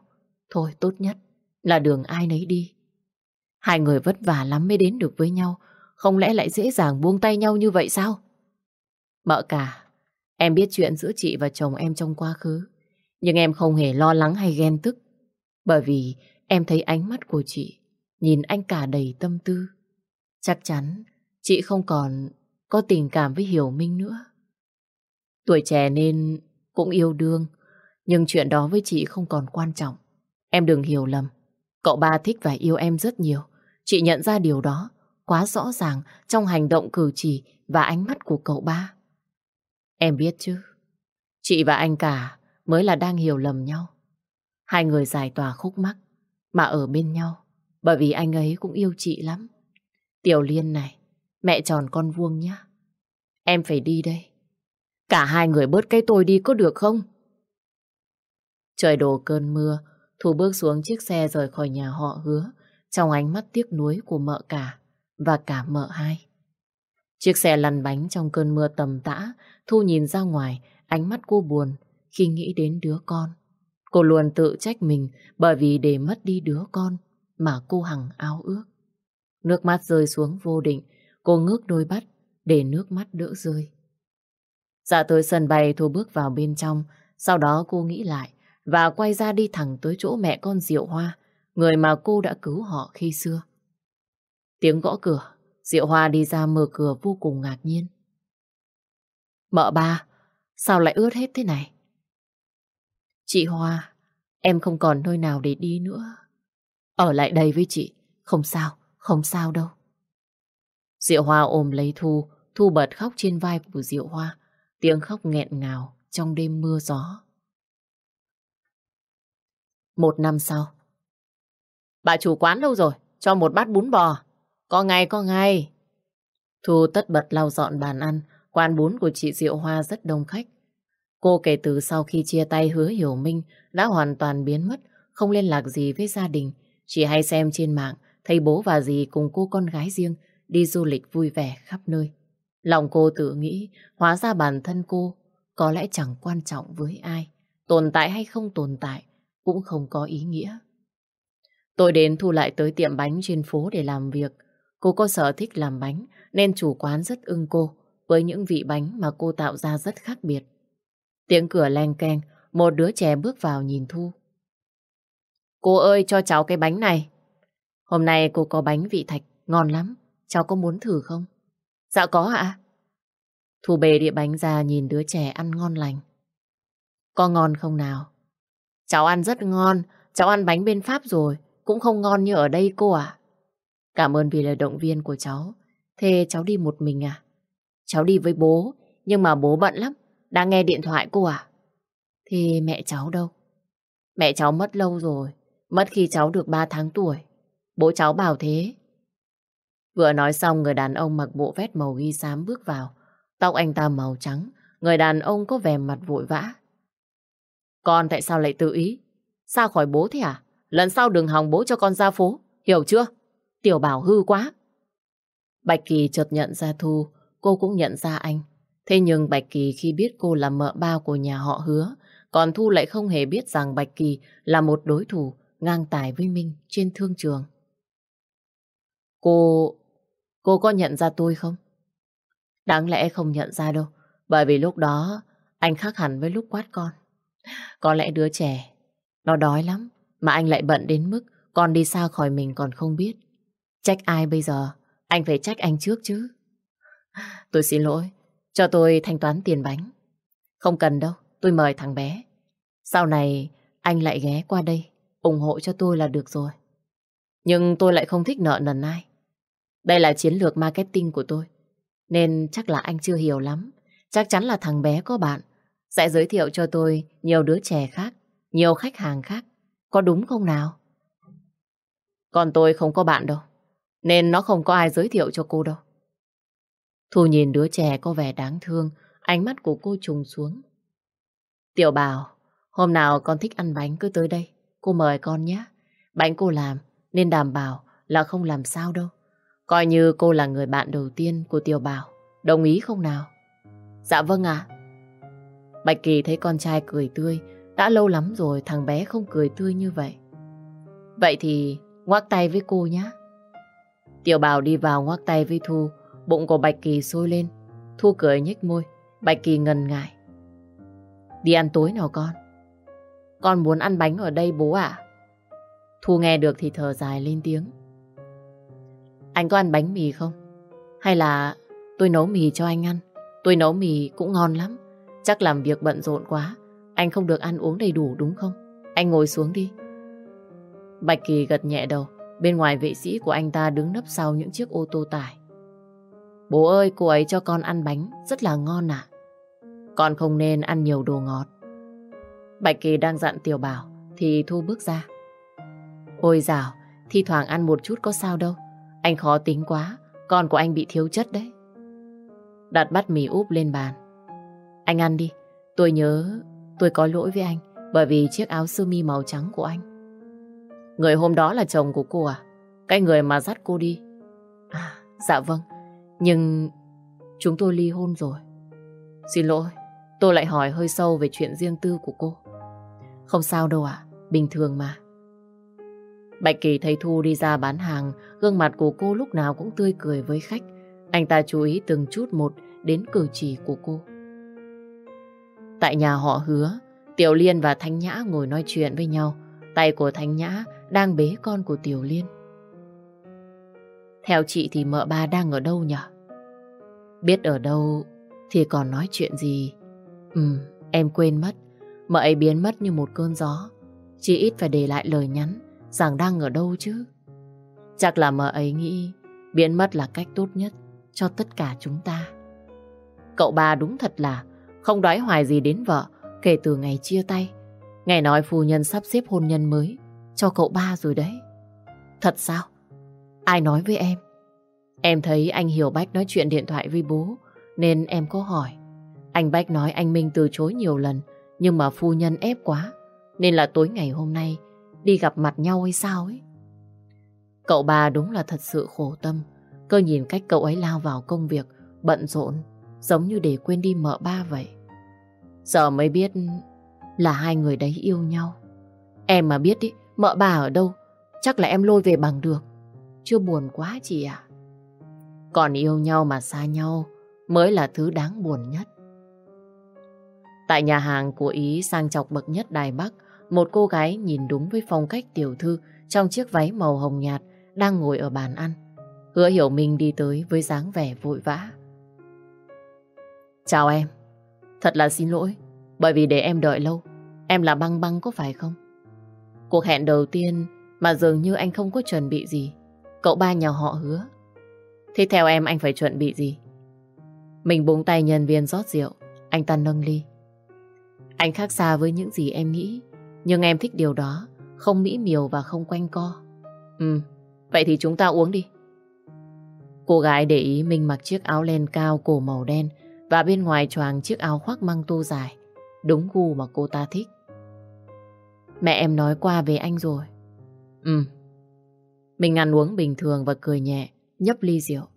[SPEAKER 1] Thôi tốt nhất là đường ai nấy đi. Hai người vất vả lắm mới đến được với nhau. Không lẽ lại dễ dàng buông tay nhau như vậy sao? Mợ cả, em biết chuyện giữa chị và chồng em trong quá khứ. Nhưng em không hề lo lắng hay ghen tức. Bởi vì em thấy ánh mắt của chị nhìn anh cả đầy tâm tư. Chắc chắn chị không còn có tình cảm với Hiểu Minh nữa. Tuổi trẻ nên cũng yêu đương, nhưng chuyện đó với chị không còn quan trọng. Em đừng hiểu lầm. Cậu ba thích và yêu em rất nhiều. Chị nhận ra điều đó quá rõ ràng trong hành động cử chỉ và ánh mắt của cậu ba. Em biết chứ. Chị và anh cả mới là đang hiểu lầm nhau. Hai người giải tỏa khúc mắc mà ở bên nhau bởi vì anh ấy cũng yêu chị lắm. Tiểu Liên này, mẹ tròn con vuông nhá. Em phải đi đây. Cả hai người bớt cái tôi đi có được không? Trời đổ cơn mưa, Thu bước xuống chiếc xe rời khỏi nhà họ hứa, trong ánh mắt tiếc nuối của mợ cả và cả mợ hai. Chiếc xe lăn bánh trong cơn mưa tầm tã, Thu nhìn ra ngoài, ánh mắt cô buồn khi nghĩ đến đứa con. Cô luôn tự trách mình bởi vì để mất đi đứa con mà cô hằng ao ước. Nước mắt rơi xuống vô định, cô ngước đôi bắt để nước mắt đỡ rơi. Dạ tới sân bay Thu bước vào bên trong, sau đó cô nghĩ lại và quay ra đi thẳng tới chỗ mẹ con Diệu Hoa, người mà cô đã cứu họ khi xưa. Tiếng gõ cửa, Diệu Hoa đi ra mở cửa vô cùng ngạc nhiên. Mợ ba, sao lại ướt hết thế này? Chị Hoa, em không còn nơi nào để đi nữa. Ở lại đây với chị, không sao, không sao đâu. Diệu Hoa ôm lấy Thu, Thu bật khóc trên vai của Diệu Hoa, tiếng khóc nghẹn ngào trong đêm mưa gió. Một năm sau. Bà chủ quán đâu rồi? Cho một bát bún bò. Có ngay, có ngay. Thu tất bật lau dọn bàn ăn, quán bún của chị Diệu Hoa rất đông khách. Cô kể từ sau khi chia tay hứa Hiểu Minh đã hoàn toàn biến mất, không liên lạc gì với gia đình. Chỉ hay xem trên mạng, thấy bố và dì cùng cô con gái riêng đi du lịch vui vẻ khắp nơi. Lòng cô tự nghĩ, hóa ra bản thân cô có lẽ chẳng quan trọng với ai. Tồn tại hay không tồn tại cũng không có ý nghĩa. Tôi đến thu lại tới tiệm bánh trên phố để làm việc. Cô có sở thích làm bánh nên chủ quán rất ưng cô với những vị bánh mà cô tạo ra rất khác biệt. Tiếng cửa len keng, một đứa trẻ bước vào nhìn Thu. Cô ơi cho cháu cái bánh này. Hôm nay cô có bánh vị thạch, ngon lắm. Cháu có muốn thử không? Dạ có ạ. Thu bề địa bánh ra nhìn đứa trẻ ăn ngon lành. Có ngon không nào? Cháu ăn rất ngon, cháu ăn bánh bên Pháp rồi, cũng không ngon như ở đây cô ạ. Cảm ơn vì lời động viên của cháu. Thế cháu đi một mình à? Cháu đi với bố, nhưng mà bố bận lắm, đang nghe điện thoại cô à? Thì mẹ cháu đâu? Mẹ cháu mất lâu rồi, mất khi cháu được 3 tháng tuổi. Bố cháu bảo thế. Vừa nói xong người đàn ông mặc bộ vest màu ghi xám bước vào. Tóc anh ta màu trắng, người đàn ông có vẻ mặt vội vã. Con tại sao lại tự ý? Sao khỏi bố thế à? Lần sau đừng hòng bố cho con ra phố, hiểu chưa? Tiểu bảo hư quá. Bạch Kỳ chợt nhận ra Thu, cô cũng nhận ra anh. Thế nhưng Bạch Kỳ khi biết cô là mợ bao của nhà họ hứa, còn Thu lại không hề biết rằng Bạch Kỳ là một đối thủ ngang tài với Minh trên thương trường. Cô... cô có nhận ra tôi không? Đáng lẽ không nhận ra đâu, bởi vì lúc đó anh khác hẳn với lúc quát con. Có lẽ đứa trẻ, nó đói lắm, mà anh lại bận đến mức con đi xa khỏi mình còn không biết. Trách ai bây giờ? Anh phải trách anh trước chứ. Tôi xin lỗi, cho tôi thanh toán tiền bánh. Không cần đâu, tôi mời thằng bé. Sau này anh lại ghé qua đây, ủng hộ cho tôi là được rồi. Nhưng tôi lại không thích nợ nần ai. Đây là chiến lược marketing của tôi. Nên chắc là anh chưa hiểu lắm. Chắc chắn là thằng bé có bạn. Sẽ giới thiệu cho tôi nhiều đứa trẻ khác, nhiều khách hàng khác. Có đúng không nào? Còn tôi không có bạn đâu. Nên nó không có ai giới thiệu cho cô đâu. Thu nhìn đứa trẻ có vẻ đáng thương, ánh mắt của cô trùng xuống. Tiểu bảo, hôm nào con thích ăn bánh cứ tới đây, cô mời con nhé. Bánh cô làm, nên đảm bảo là không làm sao đâu. Coi như cô là người bạn đầu tiên của Tiểu Bảo. Đồng ý không nào? Dạ vâng ạ. Bạch Kỳ thấy con trai cười tươi. Đã lâu lắm rồi thằng bé không cười tươi như vậy. Vậy thì ngoắc tay với cô nhé. Tiểu Bảo đi vào ngoắc tay với Thu. Bụng của Bạch Kỳ sôi lên. Thu cười nhếch môi. Bạch Kỳ ngần ngại. Đi ăn tối nào con? Con muốn ăn bánh ở đây bố ạ. Thu nghe được thì thở dài lên tiếng. Anh có ăn bánh mì không? Hay là tôi nấu mì cho anh ăn? Tôi nấu mì cũng ngon lắm. Chắc làm việc bận rộn quá. Anh không được ăn uống đầy đủ đúng không? Anh ngồi xuống đi. Bạch Kỳ gật nhẹ đầu. Bên ngoài vệ sĩ của anh ta đứng nấp sau những chiếc ô tô tải. Bố ơi, cô ấy cho con ăn bánh rất là ngon à? Con không nên ăn nhiều đồ ngọt. Bạch Kỳ đang dặn Tiểu Bảo thì Thu bước ra. Ôi dào, thi thoảng ăn một chút có sao đâu. Anh khó tính quá, con của anh bị thiếu chất đấy. Đặt bát mì úp lên bàn. Anh ăn đi, tôi nhớ tôi có lỗi với anh bởi vì chiếc áo sơ mi màu trắng của anh. Người hôm đó là chồng của cô à? Cái người mà dắt cô đi. À, dạ vâng, nhưng chúng tôi ly hôn rồi. Xin lỗi, tôi lại hỏi hơi sâu về chuyện riêng tư của cô. Không sao đâu ạ, bình thường mà. Bạch Kỳ thấy Thu đi ra bán hàng, gương mặt của cô lúc nào cũng tươi cười với khách. Anh ta chú ý từng chút một đến cử chỉ của cô. Tại nhà họ hứa, Tiểu Liên và Thanh Nhã ngồi nói chuyện với nhau. Tay của Thanh Nhã đang bế con của Tiểu Liên. Theo chị thì mợ ba đang ở đâu nhỉ? Biết ở đâu thì còn nói chuyện gì? Ừ, em quên mất. Mợ ấy biến mất như một cơn gió. Chỉ ít phải để lại lời nhắn rằng đang ở đâu chứ. Chắc là mợ ấy nghĩ biến mất là cách tốt nhất cho tất cả chúng ta. Cậu ba đúng thật là không đói hoài gì đến vợ kể từ ngày chia tay. Ngày nói phu nhân sắp xếp hôn nhân mới cho cậu ba rồi đấy. Thật sao? Ai nói với em? Em thấy anh Hiểu Bách nói chuyện điện thoại với bố nên em có hỏi. Anh Bách nói anh Minh từ chối nhiều lần nhưng mà phu nhân ép quá nên là tối ngày hôm nay đi gặp mặt nhau hay sao ấy. Cậu ba đúng là thật sự khổ tâm. Cơ nhìn cách cậu ấy lao vào công việc, bận rộn, giống như để quên đi mợ ba vậy. Giờ mới biết là hai người đấy yêu nhau. Em mà biết ý, mợ bà ở đâu, chắc là em lôi về bằng được. Chưa buồn quá chị ạ. Còn yêu nhau mà xa nhau mới là thứ đáng buồn nhất. Tại nhà hàng của Ý sang chọc bậc nhất Đài Bắc, một cô gái nhìn đúng với phong cách tiểu thư trong chiếc váy màu hồng nhạt đang ngồi ở bàn ăn. Hứa hiểu mình đi tới với dáng vẻ vội vã. Chào em, thật là xin lỗi, bởi vì để em đợi lâu, em là băng băng có phải không? Cuộc hẹn đầu tiên mà dường như anh không có chuẩn bị gì, cậu ba nhà họ hứa. Thế theo em anh phải chuẩn bị gì? Mình búng tay nhân viên rót rượu, anh ta nâng ly. Anh khác xa với những gì em nghĩ, nhưng em thích điều đó, không mỹ miều và không quanh co. Ừ, vậy thì chúng ta uống đi. Cô gái để ý mình mặc chiếc áo len cao cổ màu đen và bên ngoài choàng chiếc áo khoác măng tô dài. Đúng gu mà cô ta thích. Mẹ em nói qua về anh rồi. Ừ. Mình ăn uống bình thường và cười nhẹ, nhấp ly rượu.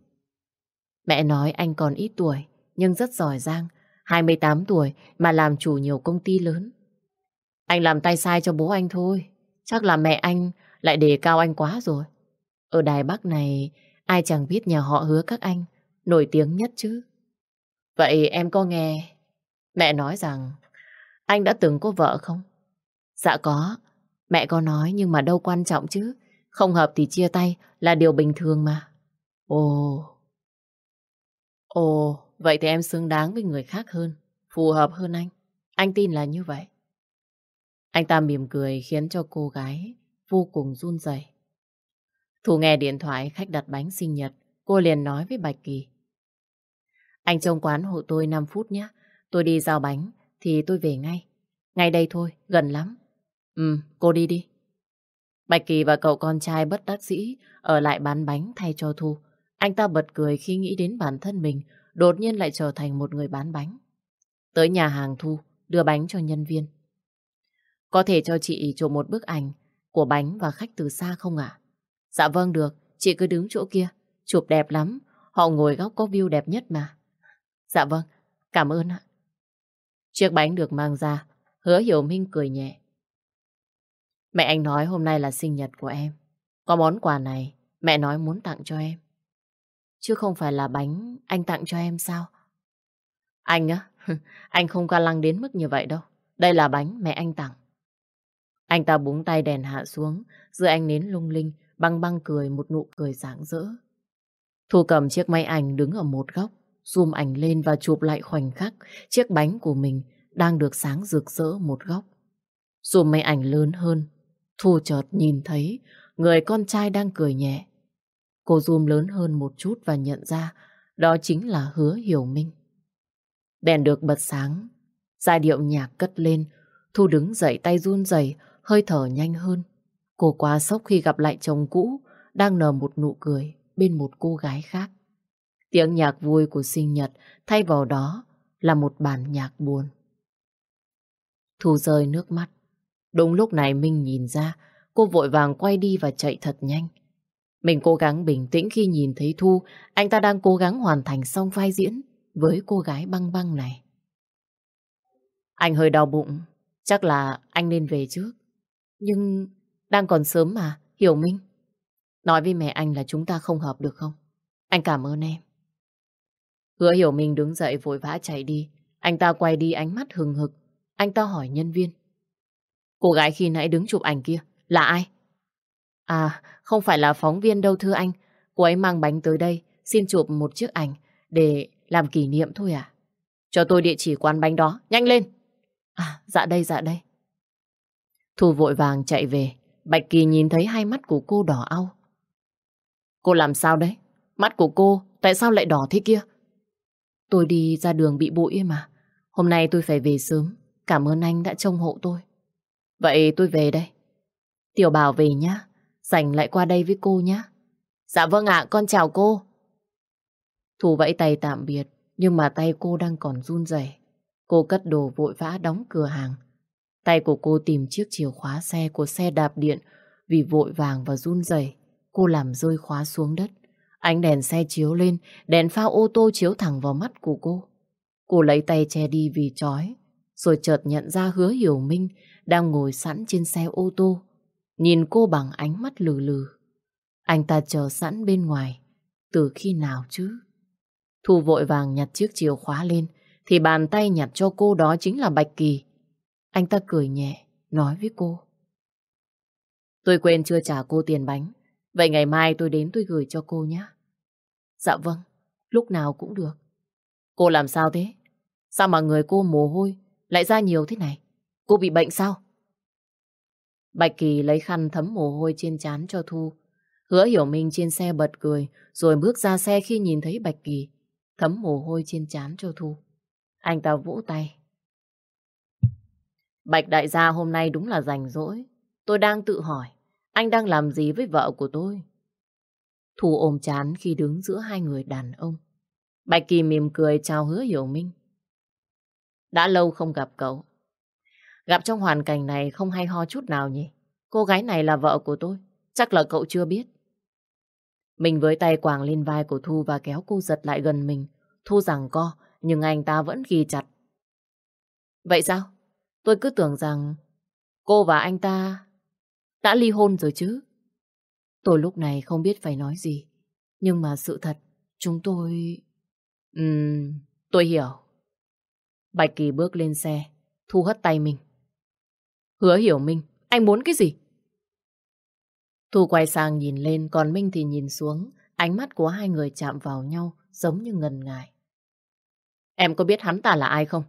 [SPEAKER 1] Mẹ nói anh còn ít tuổi, nhưng rất giỏi giang. 28 tuổi mà làm chủ nhiều công ty lớn. Anh làm tay sai cho bố anh thôi. Chắc là mẹ anh lại đề cao anh quá rồi. Ở Đài Bắc này, ai chẳng biết nhà họ hứa các anh nổi tiếng nhất chứ. Vậy em có nghe mẹ nói rằng anh đã từng có vợ không? Dạ có. Mẹ có nói nhưng mà đâu quan trọng chứ. Không hợp thì chia tay là điều bình thường mà. Ồ. Ồ, vậy thì em xứng đáng với người khác hơn. Phù hợp hơn anh. Anh tin là như vậy. Anh ta mỉm cười khiến cho cô gái vô cùng run rẩy. Thu nghe điện thoại khách đặt bánh sinh nhật, cô liền nói với Bạch Kỳ. Anh trông quán hộ tôi 5 phút nhé. Tôi đi giao bánh thì tôi về ngay. Ngay đây thôi, gần lắm. Ừ, cô đi đi. Bạch Kỳ và cậu con trai bất đắc dĩ ở lại bán bánh thay cho Thu. Anh ta bật cười khi nghĩ đến bản thân mình đột nhiên lại trở thành một người bán bánh. Tới nhà hàng Thu, đưa bánh cho nhân viên. Có thể cho chị chụp một bức ảnh của bánh và khách từ xa không ạ? Dạ vâng được, chị cứ đứng chỗ kia. Chụp đẹp lắm, họ ngồi góc có view đẹp nhất mà. Dạ vâng, cảm ơn ạ. Chiếc bánh được mang ra, hứa hiểu Minh cười nhẹ. Mẹ anh nói hôm nay là sinh nhật của em. Có món quà này, mẹ nói muốn tặng cho em. Chứ không phải là bánh anh tặng cho em sao? Anh á, anh không ca lăng đến mức như vậy đâu. Đây là bánh mẹ anh tặng. Anh ta búng tay đèn hạ xuống, giữa anh nến lung linh, băng băng cười một nụ cười rạng rỡ. Thu cầm chiếc máy ảnh đứng ở một góc, zoom ảnh lên và chụp lại khoảnh khắc chiếc bánh của mình đang được sáng rực rỡ một góc. Zoom máy ảnh lớn hơn, Thu chợt nhìn thấy người con trai đang cười nhẹ. Cô zoom lớn hơn một chút và nhận ra đó chính là hứa hiểu minh. Đèn được bật sáng, giai điệu nhạc cất lên, Thu đứng dậy tay run rẩy hơi thở nhanh hơn. Cô quá sốc khi gặp lại chồng cũ, đang nở một nụ cười bên một cô gái khác. Tiếng nhạc vui của sinh nhật thay vào đó là một bản nhạc buồn. Thu rơi nước mắt. Đúng lúc này Minh nhìn ra, cô vội vàng quay đi và chạy thật nhanh. Mình cố gắng bình tĩnh khi nhìn thấy Thu, anh ta đang cố gắng hoàn thành xong vai diễn với cô gái băng băng này. Anh hơi đau bụng, chắc là anh nên về trước. Nhưng đang còn sớm mà, hiểu Minh. Nói với mẹ anh là chúng ta không hợp được không? Anh cảm ơn em. Hứa hiểu Minh đứng dậy vội vã chạy đi. Anh ta quay đi ánh mắt hừng hực. Anh ta hỏi nhân viên. Cô gái khi nãy đứng chụp ảnh kia, là ai? À, không phải là phóng viên đâu thưa anh. Cô ấy mang bánh tới đây, xin chụp một chiếc ảnh để làm kỷ niệm thôi à? Cho tôi địa chỉ quán bánh đó, nhanh lên. À, dạ đây, dạ đây. Thu vội vàng chạy về. Bạch Kỳ nhìn thấy hai mắt của cô đỏ au. Cô làm sao đấy? Mắt của cô tại sao lại đỏ thế kia? Tôi đi ra đường bị bụi mà. Hôm nay tôi phải về sớm. Cảm ơn anh đã trông hộ tôi. Vậy tôi về đây. Tiểu Bảo về nhá. Rảnh lại qua đây với cô nhá. Dạ vâng ạ, con chào cô. Thu vẫy tay tạm biệt, nhưng mà tay cô đang còn run rẩy. Cô cất đồ vội vã đóng cửa hàng. Tay của cô tìm chiếc chìa khóa xe của xe đạp điện vì vội vàng và run rẩy. Cô làm rơi khóa xuống đất. Ánh đèn xe chiếu lên, đèn pha ô tô chiếu thẳng vào mắt của cô. Cô lấy tay che đi vì chói, rồi chợt nhận ra hứa hiểu minh đang ngồi sẵn trên xe ô tô, nhìn cô bằng ánh mắt lừ lừ. Anh ta chờ sẵn bên ngoài, từ khi nào chứ? Thu vội vàng nhặt chiếc chìa khóa lên, thì bàn tay nhặt cho cô đó chính là Bạch Kỳ. Anh ta cười nhẹ, nói với cô. Tôi quên chưa trả cô tiền bánh, vậy ngày mai tôi đến tôi gửi cho cô nhé. Dạ vâng, lúc nào cũng được. Cô làm sao thế? Sao mà người cô mồ hôi lại ra nhiều thế này? Cô bị bệnh sao? Bạch Kỳ lấy khăn thấm mồ hôi trên trán cho Thu. Hứa hiểu mình trên xe bật cười, rồi bước ra xe khi nhìn thấy Bạch Kỳ, thấm mồ hôi trên trán cho Thu. Anh ta vỗ tay. Bạch đại gia hôm nay đúng là rảnh rỗi. Tôi đang tự hỏi, anh đang làm gì với vợ của tôi? Thu ôm chán khi đứng giữa hai người đàn ông. Bạch Kỳ mỉm cười chào hứa hiểu minh. Đã lâu không gặp cậu. Gặp trong hoàn cảnh này không hay ho chút nào nhỉ? Cô gái này là vợ của tôi. Chắc là cậu chưa biết. Mình với tay quàng lên vai của Thu và kéo cô giật lại gần mình. Thu rằng co, nhưng anh ta vẫn ghi chặt. Vậy sao? Tôi cứ tưởng rằng cô và anh ta đã ly hôn rồi chứ. Tôi lúc này không biết phải nói gì. Nhưng mà sự thật, chúng tôi... Ừm, tôi hiểu. Bạch Kỳ bước lên xe, Thu hất tay mình. Hứa hiểu Minh, anh muốn cái gì? Thu quay sang nhìn lên, còn Minh thì nhìn xuống. Ánh mắt của hai người chạm vào nhau, giống như ngần ngại. Em có biết hắn ta là ai không?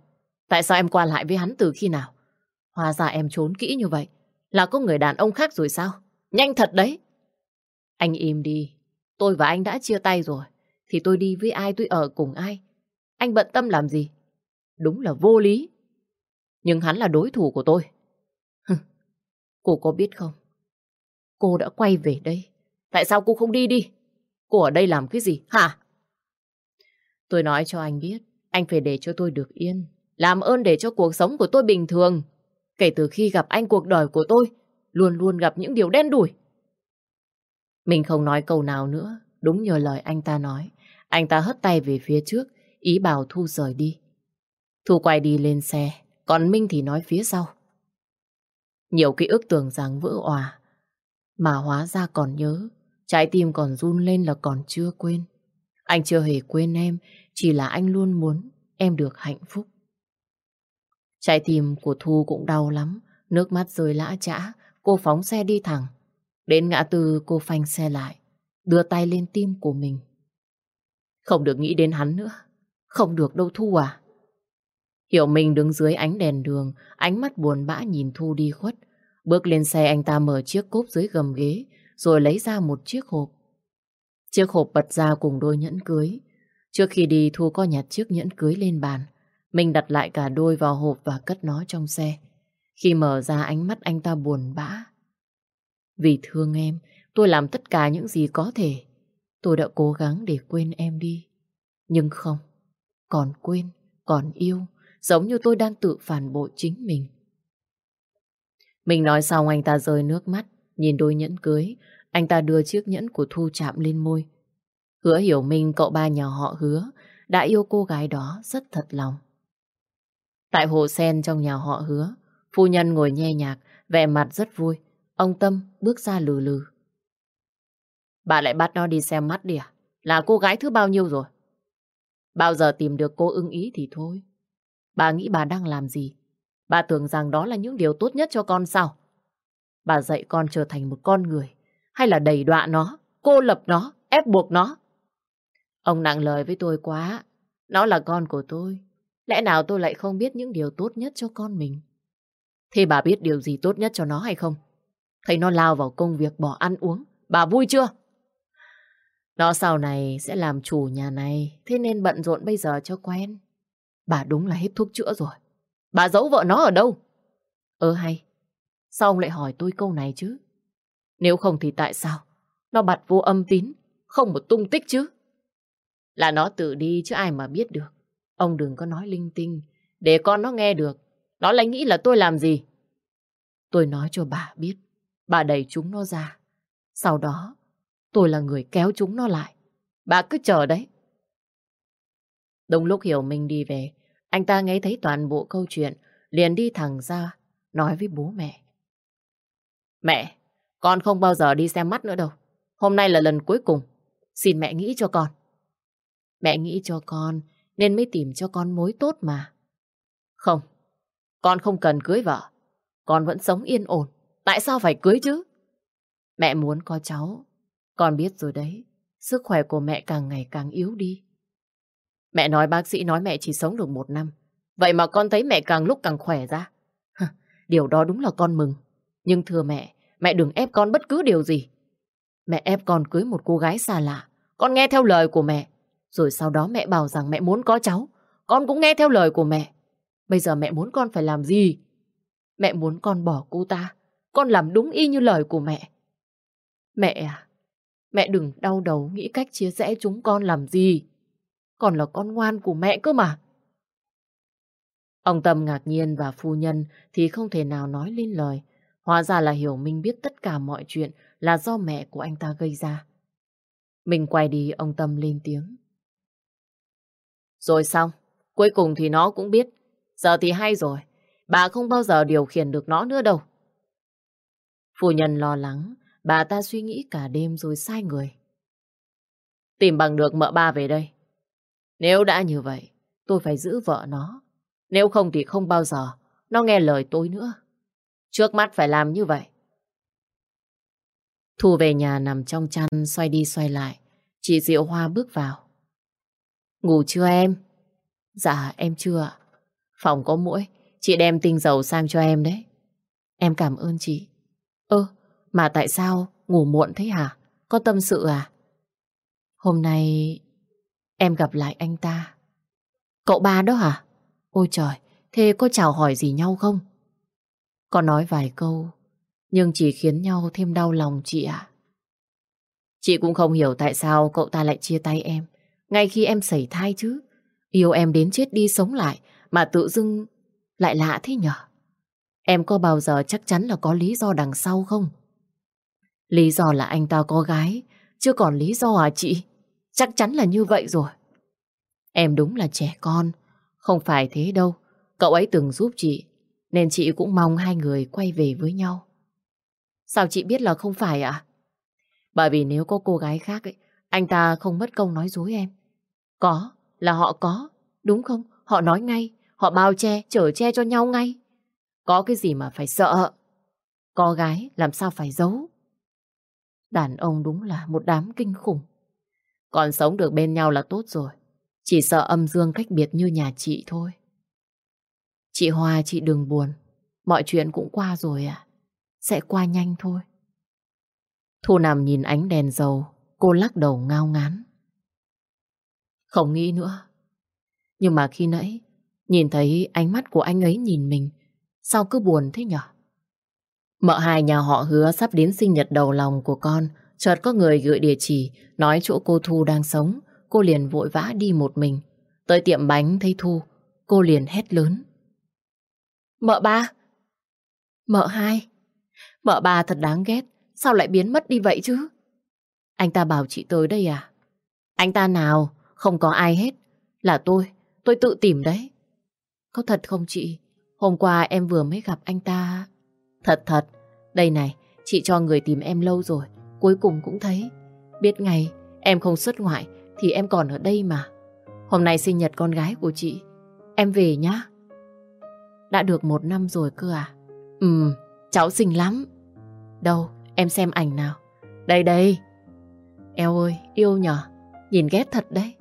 [SPEAKER 1] Tại sao em qua lại với hắn từ khi nào? Hóa ra em trốn kỹ như vậy. Là có người đàn ông khác rồi sao? Nhanh thật đấy! Anh im đi. Tôi và anh đã chia tay rồi. Thì tôi đi với ai tôi ở cùng ai. Anh bận tâm làm gì? Đúng là vô lý. Nhưng hắn là đối thủ của tôi. cô có biết không? Cô đã quay về đây. Tại sao cô không đi đi? Cô ở đây làm cái gì? Hả? Tôi nói cho anh biết. Anh phải để cho tôi được yên. Làm ơn để cho cuộc sống của tôi bình thường. Kể từ khi gặp anh cuộc đời của tôi, luôn luôn gặp những điều đen đủi. Mình không nói câu nào nữa, đúng như lời anh ta nói. Anh ta hất tay về phía trước, ý bảo Thu rời đi. Thu quay đi lên xe, còn Minh thì nói phía sau. Nhiều ký ức tưởng rằng vỡ òa, mà hóa ra còn nhớ, trái tim còn run lên là còn chưa quên. Anh chưa hề quên em, chỉ là anh luôn muốn em được hạnh phúc. Trái tim của Thu cũng đau lắm, nước mắt rơi lã chã, cô phóng xe đi thẳng. Đến ngã tư cô phanh xe lại, đưa tay lên tim của mình. Không được nghĩ đến hắn nữa, không được đâu Thu à. Hiểu Minh đứng dưới ánh đèn đường, ánh mắt buồn bã nhìn Thu đi khuất. Bước lên xe anh ta mở chiếc cốp dưới gầm ghế, rồi lấy ra một chiếc hộp. Chiếc hộp bật ra cùng đôi nhẫn cưới. Trước khi đi Thu có nhặt chiếc nhẫn cưới lên bàn. Mình đặt lại cả đôi vào hộp và cất nó trong xe. Khi mở ra ánh mắt anh ta buồn bã. Vì thương em, tôi làm tất cả những gì có thể. Tôi đã cố gắng để quên em đi. Nhưng không, còn quên, còn yêu, giống như tôi đang tự phản bội chính mình. Mình nói xong anh ta rơi nước mắt, nhìn đôi nhẫn cưới, anh ta đưa chiếc nhẫn của Thu chạm lên môi. Hứa hiểu mình cậu ba nhà họ hứa đã yêu cô gái đó rất thật lòng. Tại hồ sen trong nhà họ hứa, phu nhân ngồi nghe nhạc, vẻ mặt rất vui. Ông Tâm bước ra lừ lừ. Bà lại bắt nó đi xem mắt đi à? Là cô gái thứ bao nhiêu rồi? Bao giờ tìm được cô ưng ý thì thôi. Bà nghĩ bà đang làm gì? Bà tưởng rằng đó là những điều tốt nhất cho con sao? Bà dạy con trở thành một con người, hay là đầy đọa nó, cô lập nó, ép buộc nó? Ông nặng lời với tôi quá. Nó là con của tôi. Lẽ nào tôi lại không biết những điều tốt nhất cho con mình? Thế bà biết điều gì tốt nhất cho nó hay không? Thấy nó lao vào công việc bỏ ăn uống. Bà vui chưa? Nó sau này sẽ làm chủ nhà này. Thế nên bận rộn bây giờ cho quen. Bà đúng là hết thuốc chữa rồi. Bà giấu vợ nó ở đâu? Ơ hay. Sao ông lại hỏi tôi câu này chứ? Nếu không thì tại sao? Nó bật vô âm tín. Không một tung tích chứ. Là nó tự đi chứ ai mà biết được. Ông đừng có nói linh tinh. Để con nó nghe được. Nó lại nghĩ là tôi làm gì. Tôi nói cho bà biết. Bà đẩy chúng nó ra. Sau đó, tôi là người kéo chúng nó lại. Bà cứ chờ đấy. Đúng lúc Hiểu Minh đi về, anh ta nghe thấy toàn bộ câu chuyện, liền đi thẳng ra, nói với bố mẹ. Mẹ, con không bao giờ đi xem mắt nữa đâu. Hôm nay là lần cuối cùng. Xin mẹ nghĩ cho con. Mẹ nghĩ cho con, nên mới tìm cho con mối tốt mà. Không, con không cần cưới vợ. Con vẫn sống yên ổn. Tại sao phải cưới chứ? Mẹ muốn có cháu. Con biết rồi đấy. Sức khỏe của mẹ càng ngày càng yếu đi. Mẹ nói bác sĩ nói mẹ chỉ sống được một năm. Vậy mà con thấy mẹ càng lúc càng khỏe ra. Điều đó đúng là con mừng. Nhưng thưa mẹ, mẹ đừng ép con bất cứ điều gì. Mẹ ép con cưới một cô gái xa lạ. Con nghe theo lời của mẹ. Rồi sau đó mẹ bảo rằng mẹ muốn có cháu. Con cũng nghe theo lời của mẹ. Bây giờ mẹ muốn con phải làm gì? Mẹ muốn con bỏ cô ta. Con làm đúng y như lời của mẹ. Mẹ à, mẹ đừng đau đầu nghĩ cách chia rẽ chúng con làm gì. Còn là con ngoan của mẹ cơ mà. Ông Tâm ngạc nhiên và phu nhân thì không thể nào nói lên lời. Hóa ra là Hiểu Minh biết tất cả mọi chuyện là do mẹ của anh ta gây ra. Mình quay đi, ông Tâm lên tiếng. Rồi xong, cuối cùng thì nó cũng biết. Giờ thì hay rồi, bà không bao giờ điều khiển được nó nữa đâu. Phu nhân lo lắng, bà ta suy nghĩ cả đêm rồi sai người. Tìm bằng được mợ ba về đây. Nếu đã như vậy, tôi phải giữ vợ nó. Nếu không thì không bao giờ nó nghe lời tôi nữa. Trước mắt phải làm như vậy. Thu về nhà nằm trong chăn xoay đi xoay lại. Chị Diệu Hoa bước vào. Ngủ chưa em? Dạ em chưa ạ. Phòng có mũi, chị đem tinh dầu sang cho em đấy. Em cảm ơn chị. Ơ, mà tại sao ngủ muộn thế hả? Có tâm sự à? Hôm nay em gặp lại anh ta. Cậu ba đó hả? Ôi trời, thế có chào hỏi gì nhau không? Có nói vài câu, nhưng chỉ khiến nhau thêm đau lòng chị ạ. Chị cũng không hiểu tại sao cậu ta lại chia tay em, ngay khi em sẩy thai chứ. Yêu em đến chết đi sống lại, mà tự dưng lại lạ thế nhở? Em có bao giờ chắc chắn là có lý do đằng sau không? Lý do là anh ta có gái, chứ còn lý do à chị? Chắc chắn là như vậy rồi. Em đúng là trẻ con, không phải thế đâu. Cậu ấy từng giúp chị, nên chị cũng mong hai người quay về với nhau. Sao chị biết là không phải ạ? Bởi vì nếu có cô gái khác, ấy, anh ta không mất công nói dối em. Có, là họ có, đúng không? Họ nói ngay, họ bao che, chở che cho nhau ngay. Có cái gì mà phải sợ? Có gái làm sao phải giấu? Đàn ông đúng là một đám kinh khủng. Còn sống được bên nhau là tốt rồi. Chỉ sợ âm dương cách biệt như nhà chị thôi. Chị Hoa, chị đừng buồn. Mọi chuyện cũng qua rồi à. Sẽ qua nhanh thôi. Thu nằm nhìn ánh đèn dầu. Cô lắc đầu ngao ngán. Không nghĩ nữa. Nhưng mà khi nãy, nhìn thấy ánh mắt của anh ấy nhìn mình, sao cứ buồn thế nhở? Mợ hai nhà họ hứa sắp đến sinh nhật đầu lòng của con chợt có người gửi địa chỉ, nói chỗ cô Thu đang sống. Cô liền vội vã đi một mình. Tới tiệm bánh thấy Thu, cô liền hét lớn. Mợ ba. Mợ hai. Mợ ba thật đáng ghét, Sao lại biến mất đi vậy chứ? Anh ta bảo chị tới đây à? Anh ta nào, Không có ai hết. Là tôi Tôi tự tìm đấy. Có thật không chị? Hôm qua em vừa mới gặp anh ta. Thật thật. Đây này, Chị cho người tìm em lâu rồi. Cuối cùng cũng thấy Biết ngày em không xuất ngoại Thì em còn ở đây mà Hôm nay sinh nhật con gái của chị Em về nhá đã được một năm rồi cơ à? Ừ, cháu xinh lắm. Đâu, em xem ảnh nào. Đây đây. Eo ơi, yêu nhở. Nhìn ghét thật đấy.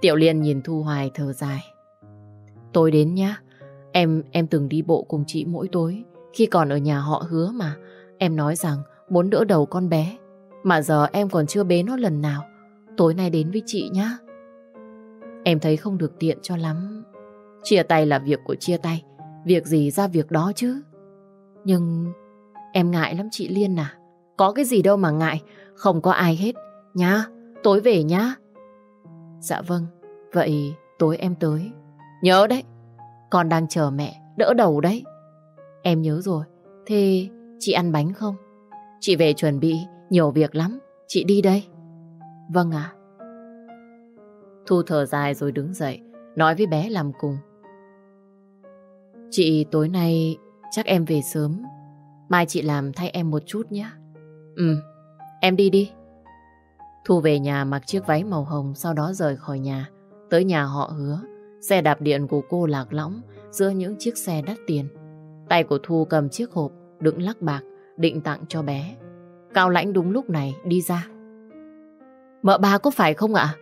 [SPEAKER 1] Tiểu Liên nhìn Thu Hoài thở dài. Tôi đến nhá. Em em từng đi bộ cùng chị mỗi tối. Khi còn ở nhà họ hứa mà. Em nói rằng muốn đỡ đầu con bé. Mà giờ em còn chưa bế nó lần nào. Tối nay đến với chị nhá. Em thấy không được tiện cho lắm. Chia tay là việc của chia tay. Việc gì ra việc đó chứ. Nhưng em ngại lắm chị Liên à. Có cái gì đâu mà ngại. Không có ai hết. Nhá, tối về nhá. Dạ vâng, vậy tối em tới. Nhớ đấy, con đang chờ mẹ, đỡ đầu đấy. Em nhớ rồi, thế chị ăn bánh không? Chị về chuẩn bị, nhiều việc lắm, chị đi đây. Vâng ạ. Thu thở dài rồi đứng dậy, nói với bé làm cùng. Chị tối nay chắc em về sớm, mai chị làm thay em một chút nhé. Ừ, em đi đi. Thu về nhà mặc chiếc váy màu hồng sau đó rời khỏi nhà, tới nhà họ hứa. Xe đạp điện của cô lạc lõng giữa những chiếc xe đắt tiền. Tay của Thu cầm chiếc hộp đựng lắc bạc định tặng cho bé. Cao Lãnh đúng lúc này đi ra. Mợ ba có phải không ạ?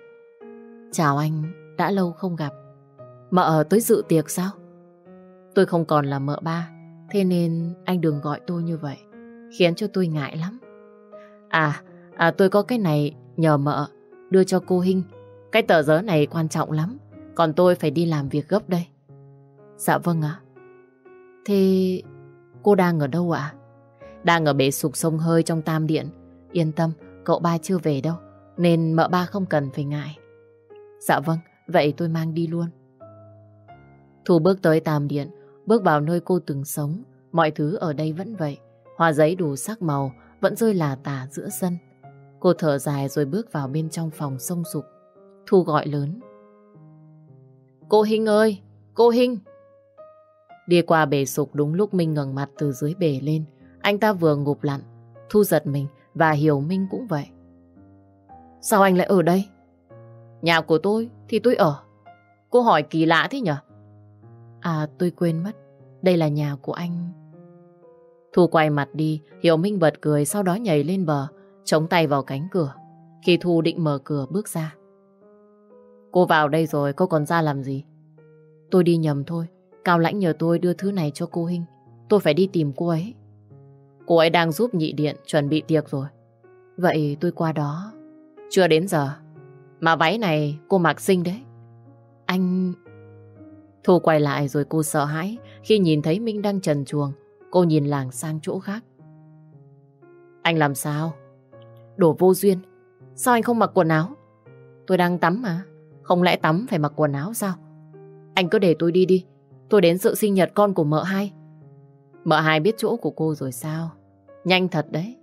[SPEAKER 1] Chào anh, đã lâu không gặp. Mợ tới dự tiệc sao? Tôi không còn là mợ ba, thế nên anh đừng gọi tôi như vậy, khiến cho tôi ngại lắm. À, à tôi có cái này nhờ mợ đưa cho cô Hinh. Cái tờ giấy này quan trọng lắm, còn tôi phải đi làm việc gấp đây. Dạ vâng ạ. Thế cô đang ở đâu ạ? Đang ở bể sục sông hơi trong tam điện. Yên tâm, cậu ba chưa về đâu, nên mợ ba không cần phải ngại. Dạ vâng, vậy tôi mang đi luôn. Thu bước tới tam điện, bước vào nơi cô từng sống. Mọi thứ ở đây vẫn vậy. Hoa giấy đủ sắc màu, vẫn rơi là tả giữa sân. Cô thở dài rồi bước vào bên trong phòng sông sục. Thu gọi lớn. Cô Hinh ơi! Cô Hinh! Đi qua bể sục đúng lúc Minh ngẩng mặt từ dưới bể lên. Anh ta vừa ngụp lặn. Thu giật mình và hiểu Minh cũng vậy. Sao anh lại ở đây? Nhà của tôi thì tôi ở. Cô hỏi kỳ lạ thế nhở? À tôi quên mất. Đây là nhà của anh. Thu quay mặt đi, Hiểu Minh bật cười sau đó nhảy lên bờ, chống tay vào cánh cửa. Khi Thu định mở cửa bước ra. Cô vào đây rồi, cô còn ra làm gì? Tôi đi nhầm thôi. Cao Lãnh nhờ tôi đưa thứ này cho cô Hinh. Tôi phải đi tìm cô ấy. Cô ấy đang giúp nhị điện chuẩn bị tiệc rồi. Vậy tôi qua đó. Chưa đến giờ. Mà váy này cô mặc xinh đấy. Anh... Thu quay lại rồi cô sợ hãi khi nhìn thấy Minh đang trần chuồng. Cô nhìn làng sang chỗ khác. Anh làm sao? Đồ vô duyên. Sao anh không mặc quần áo? Tôi đang tắm mà. Không lẽ tắm phải mặc quần áo sao? Anh cứ để tôi đi đi. Tôi đến sự sinh nhật con của mợ hai. Mợ hai biết chỗ của cô rồi sao? Nhanh thật đấy.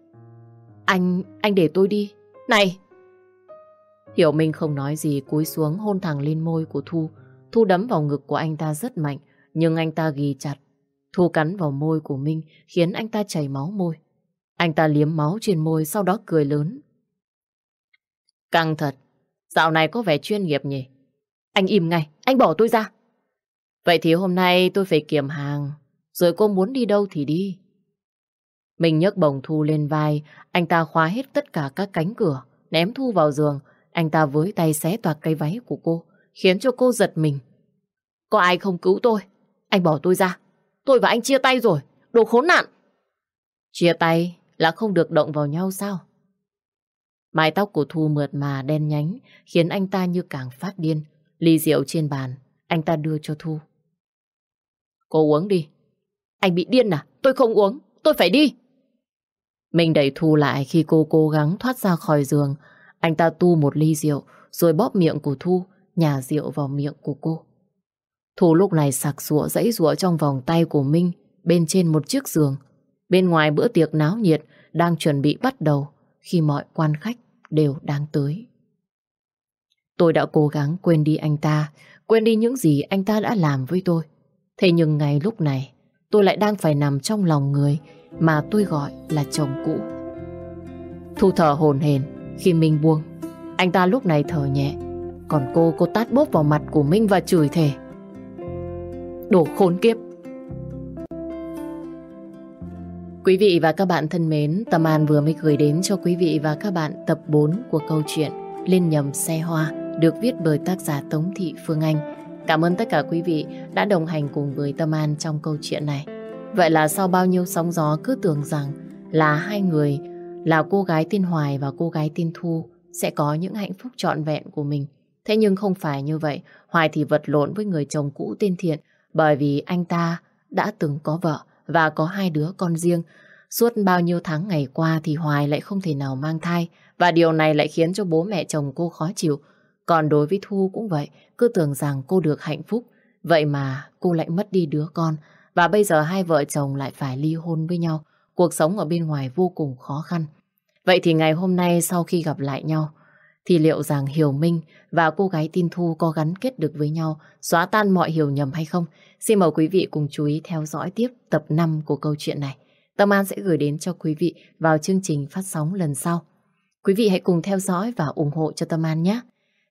[SPEAKER 1] Anh, anh để tôi đi. Này! Hiểu Minh không nói gì cúi xuống hôn thẳng lên môi của Thu. Thu đấm vào ngực của anh ta rất mạnh, nhưng anh ta ghi chặt. Thu cắn vào môi của Minh khiến anh ta chảy máu môi. Anh ta liếm máu trên môi sau đó cười lớn. Căng thật, dạo này có vẻ chuyên nghiệp nhỉ? Anh im ngay, anh bỏ tôi ra. Vậy thì hôm nay tôi phải kiểm hàng, rồi cô muốn đi đâu thì đi. Mình nhấc bồng Thu lên vai, anh ta khóa hết tất cả các cánh cửa, ném Thu vào giường. Anh ta với tay xé toạc cây váy của cô, khiến cho cô giật mình. Có ai không cứu tôi? Anh bỏ tôi ra. Tôi và anh chia tay rồi, đồ khốn nạn. Chia tay là không được động vào nhau sao? Mái tóc của Thu mượt mà đen nhánh, khiến anh ta như càng phát điên. Ly rượu trên bàn, anh ta đưa cho Thu. Cô uống đi. Anh bị điên à? Tôi không uống. Tôi phải đi. Mình đẩy Thu lại khi cô cố gắng thoát ra khỏi giường. Anh ta tu một ly rượu rồi bóp miệng của Thu, nhả rượu vào miệng của cô. Thu lúc này sặc sụa dãy rụa trong vòng tay của Minh bên trên một chiếc giường. Bên ngoài bữa tiệc náo nhiệt đang chuẩn bị bắt đầu khi mọi quan khách đều đang tới. Tôi đã cố gắng quên đi anh ta, quên đi những gì anh ta đã làm với tôi. Thế nhưng ngay lúc này, tôi lại đang phải nằm trong lòng người mà tôi gọi là chồng cũ. Thu thở hồn hền khi Minh buông. Anh ta lúc này thở nhẹ, còn cô cô tát bốp vào mặt của Minh và chửi thề. Đồ khốn kiếp! Quý vị và các bạn thân mến, Tâm An vừa mới gửi đến cho quý vị và các bạn tập 4 của câu chuyện Lên nhầm xe hoa được viết bởi tác giả Tống Thị Phương Anh. Cảm ơn tất cả quý vị đã đồng hành cùng với Tâm An trong câu chuyện này. Vậy là sau bao nhiêu sóng gió cứ tưởng rằng là hai người, là cô gái tên Hoài và cô gái tên Thu sẽ có những hạnh phúc trọn vẹn của mình. Thế nhưng không phải như vậy. Hoài thì vật lộn với người chồng cũ tên Thiện bởi vì anh ta đã từng có vợ và có hai đứa con riêng. Suốt bao nhiêu tháng ngày qua thì Hoài lại không thể nào mang thai và điều này lại khiến cho bố mẹ chồng cô khó chịu. Còn đối với Thu cũng vậy, cứ tưởng rằng cô được hạnh phúc. Vậy mà cô lại mất đi đứa con và bây giờ hai vợ chồng lại phải ly hôn với nhau. Cuộc sống ở bên ngoài vô cùng khó khăn. Vậy thì ngày hôm nay sau khi gặp lại nhau, thì liệu rằng Hiểu Minh và cô gái tin Thu có gắn kết được với nhau, xóa tan mọi hiểu nhầm hay không? Xin mời quý vị cùng chú ý theo dõi tiếp tập 5 của câu chuyện này. Tâm An sẽ gửi đến cho quý vị vào chương trình phát sóng lần sau. Quý vị hãy cùng theo dõi và ủng hộ cho Tâm An nhé.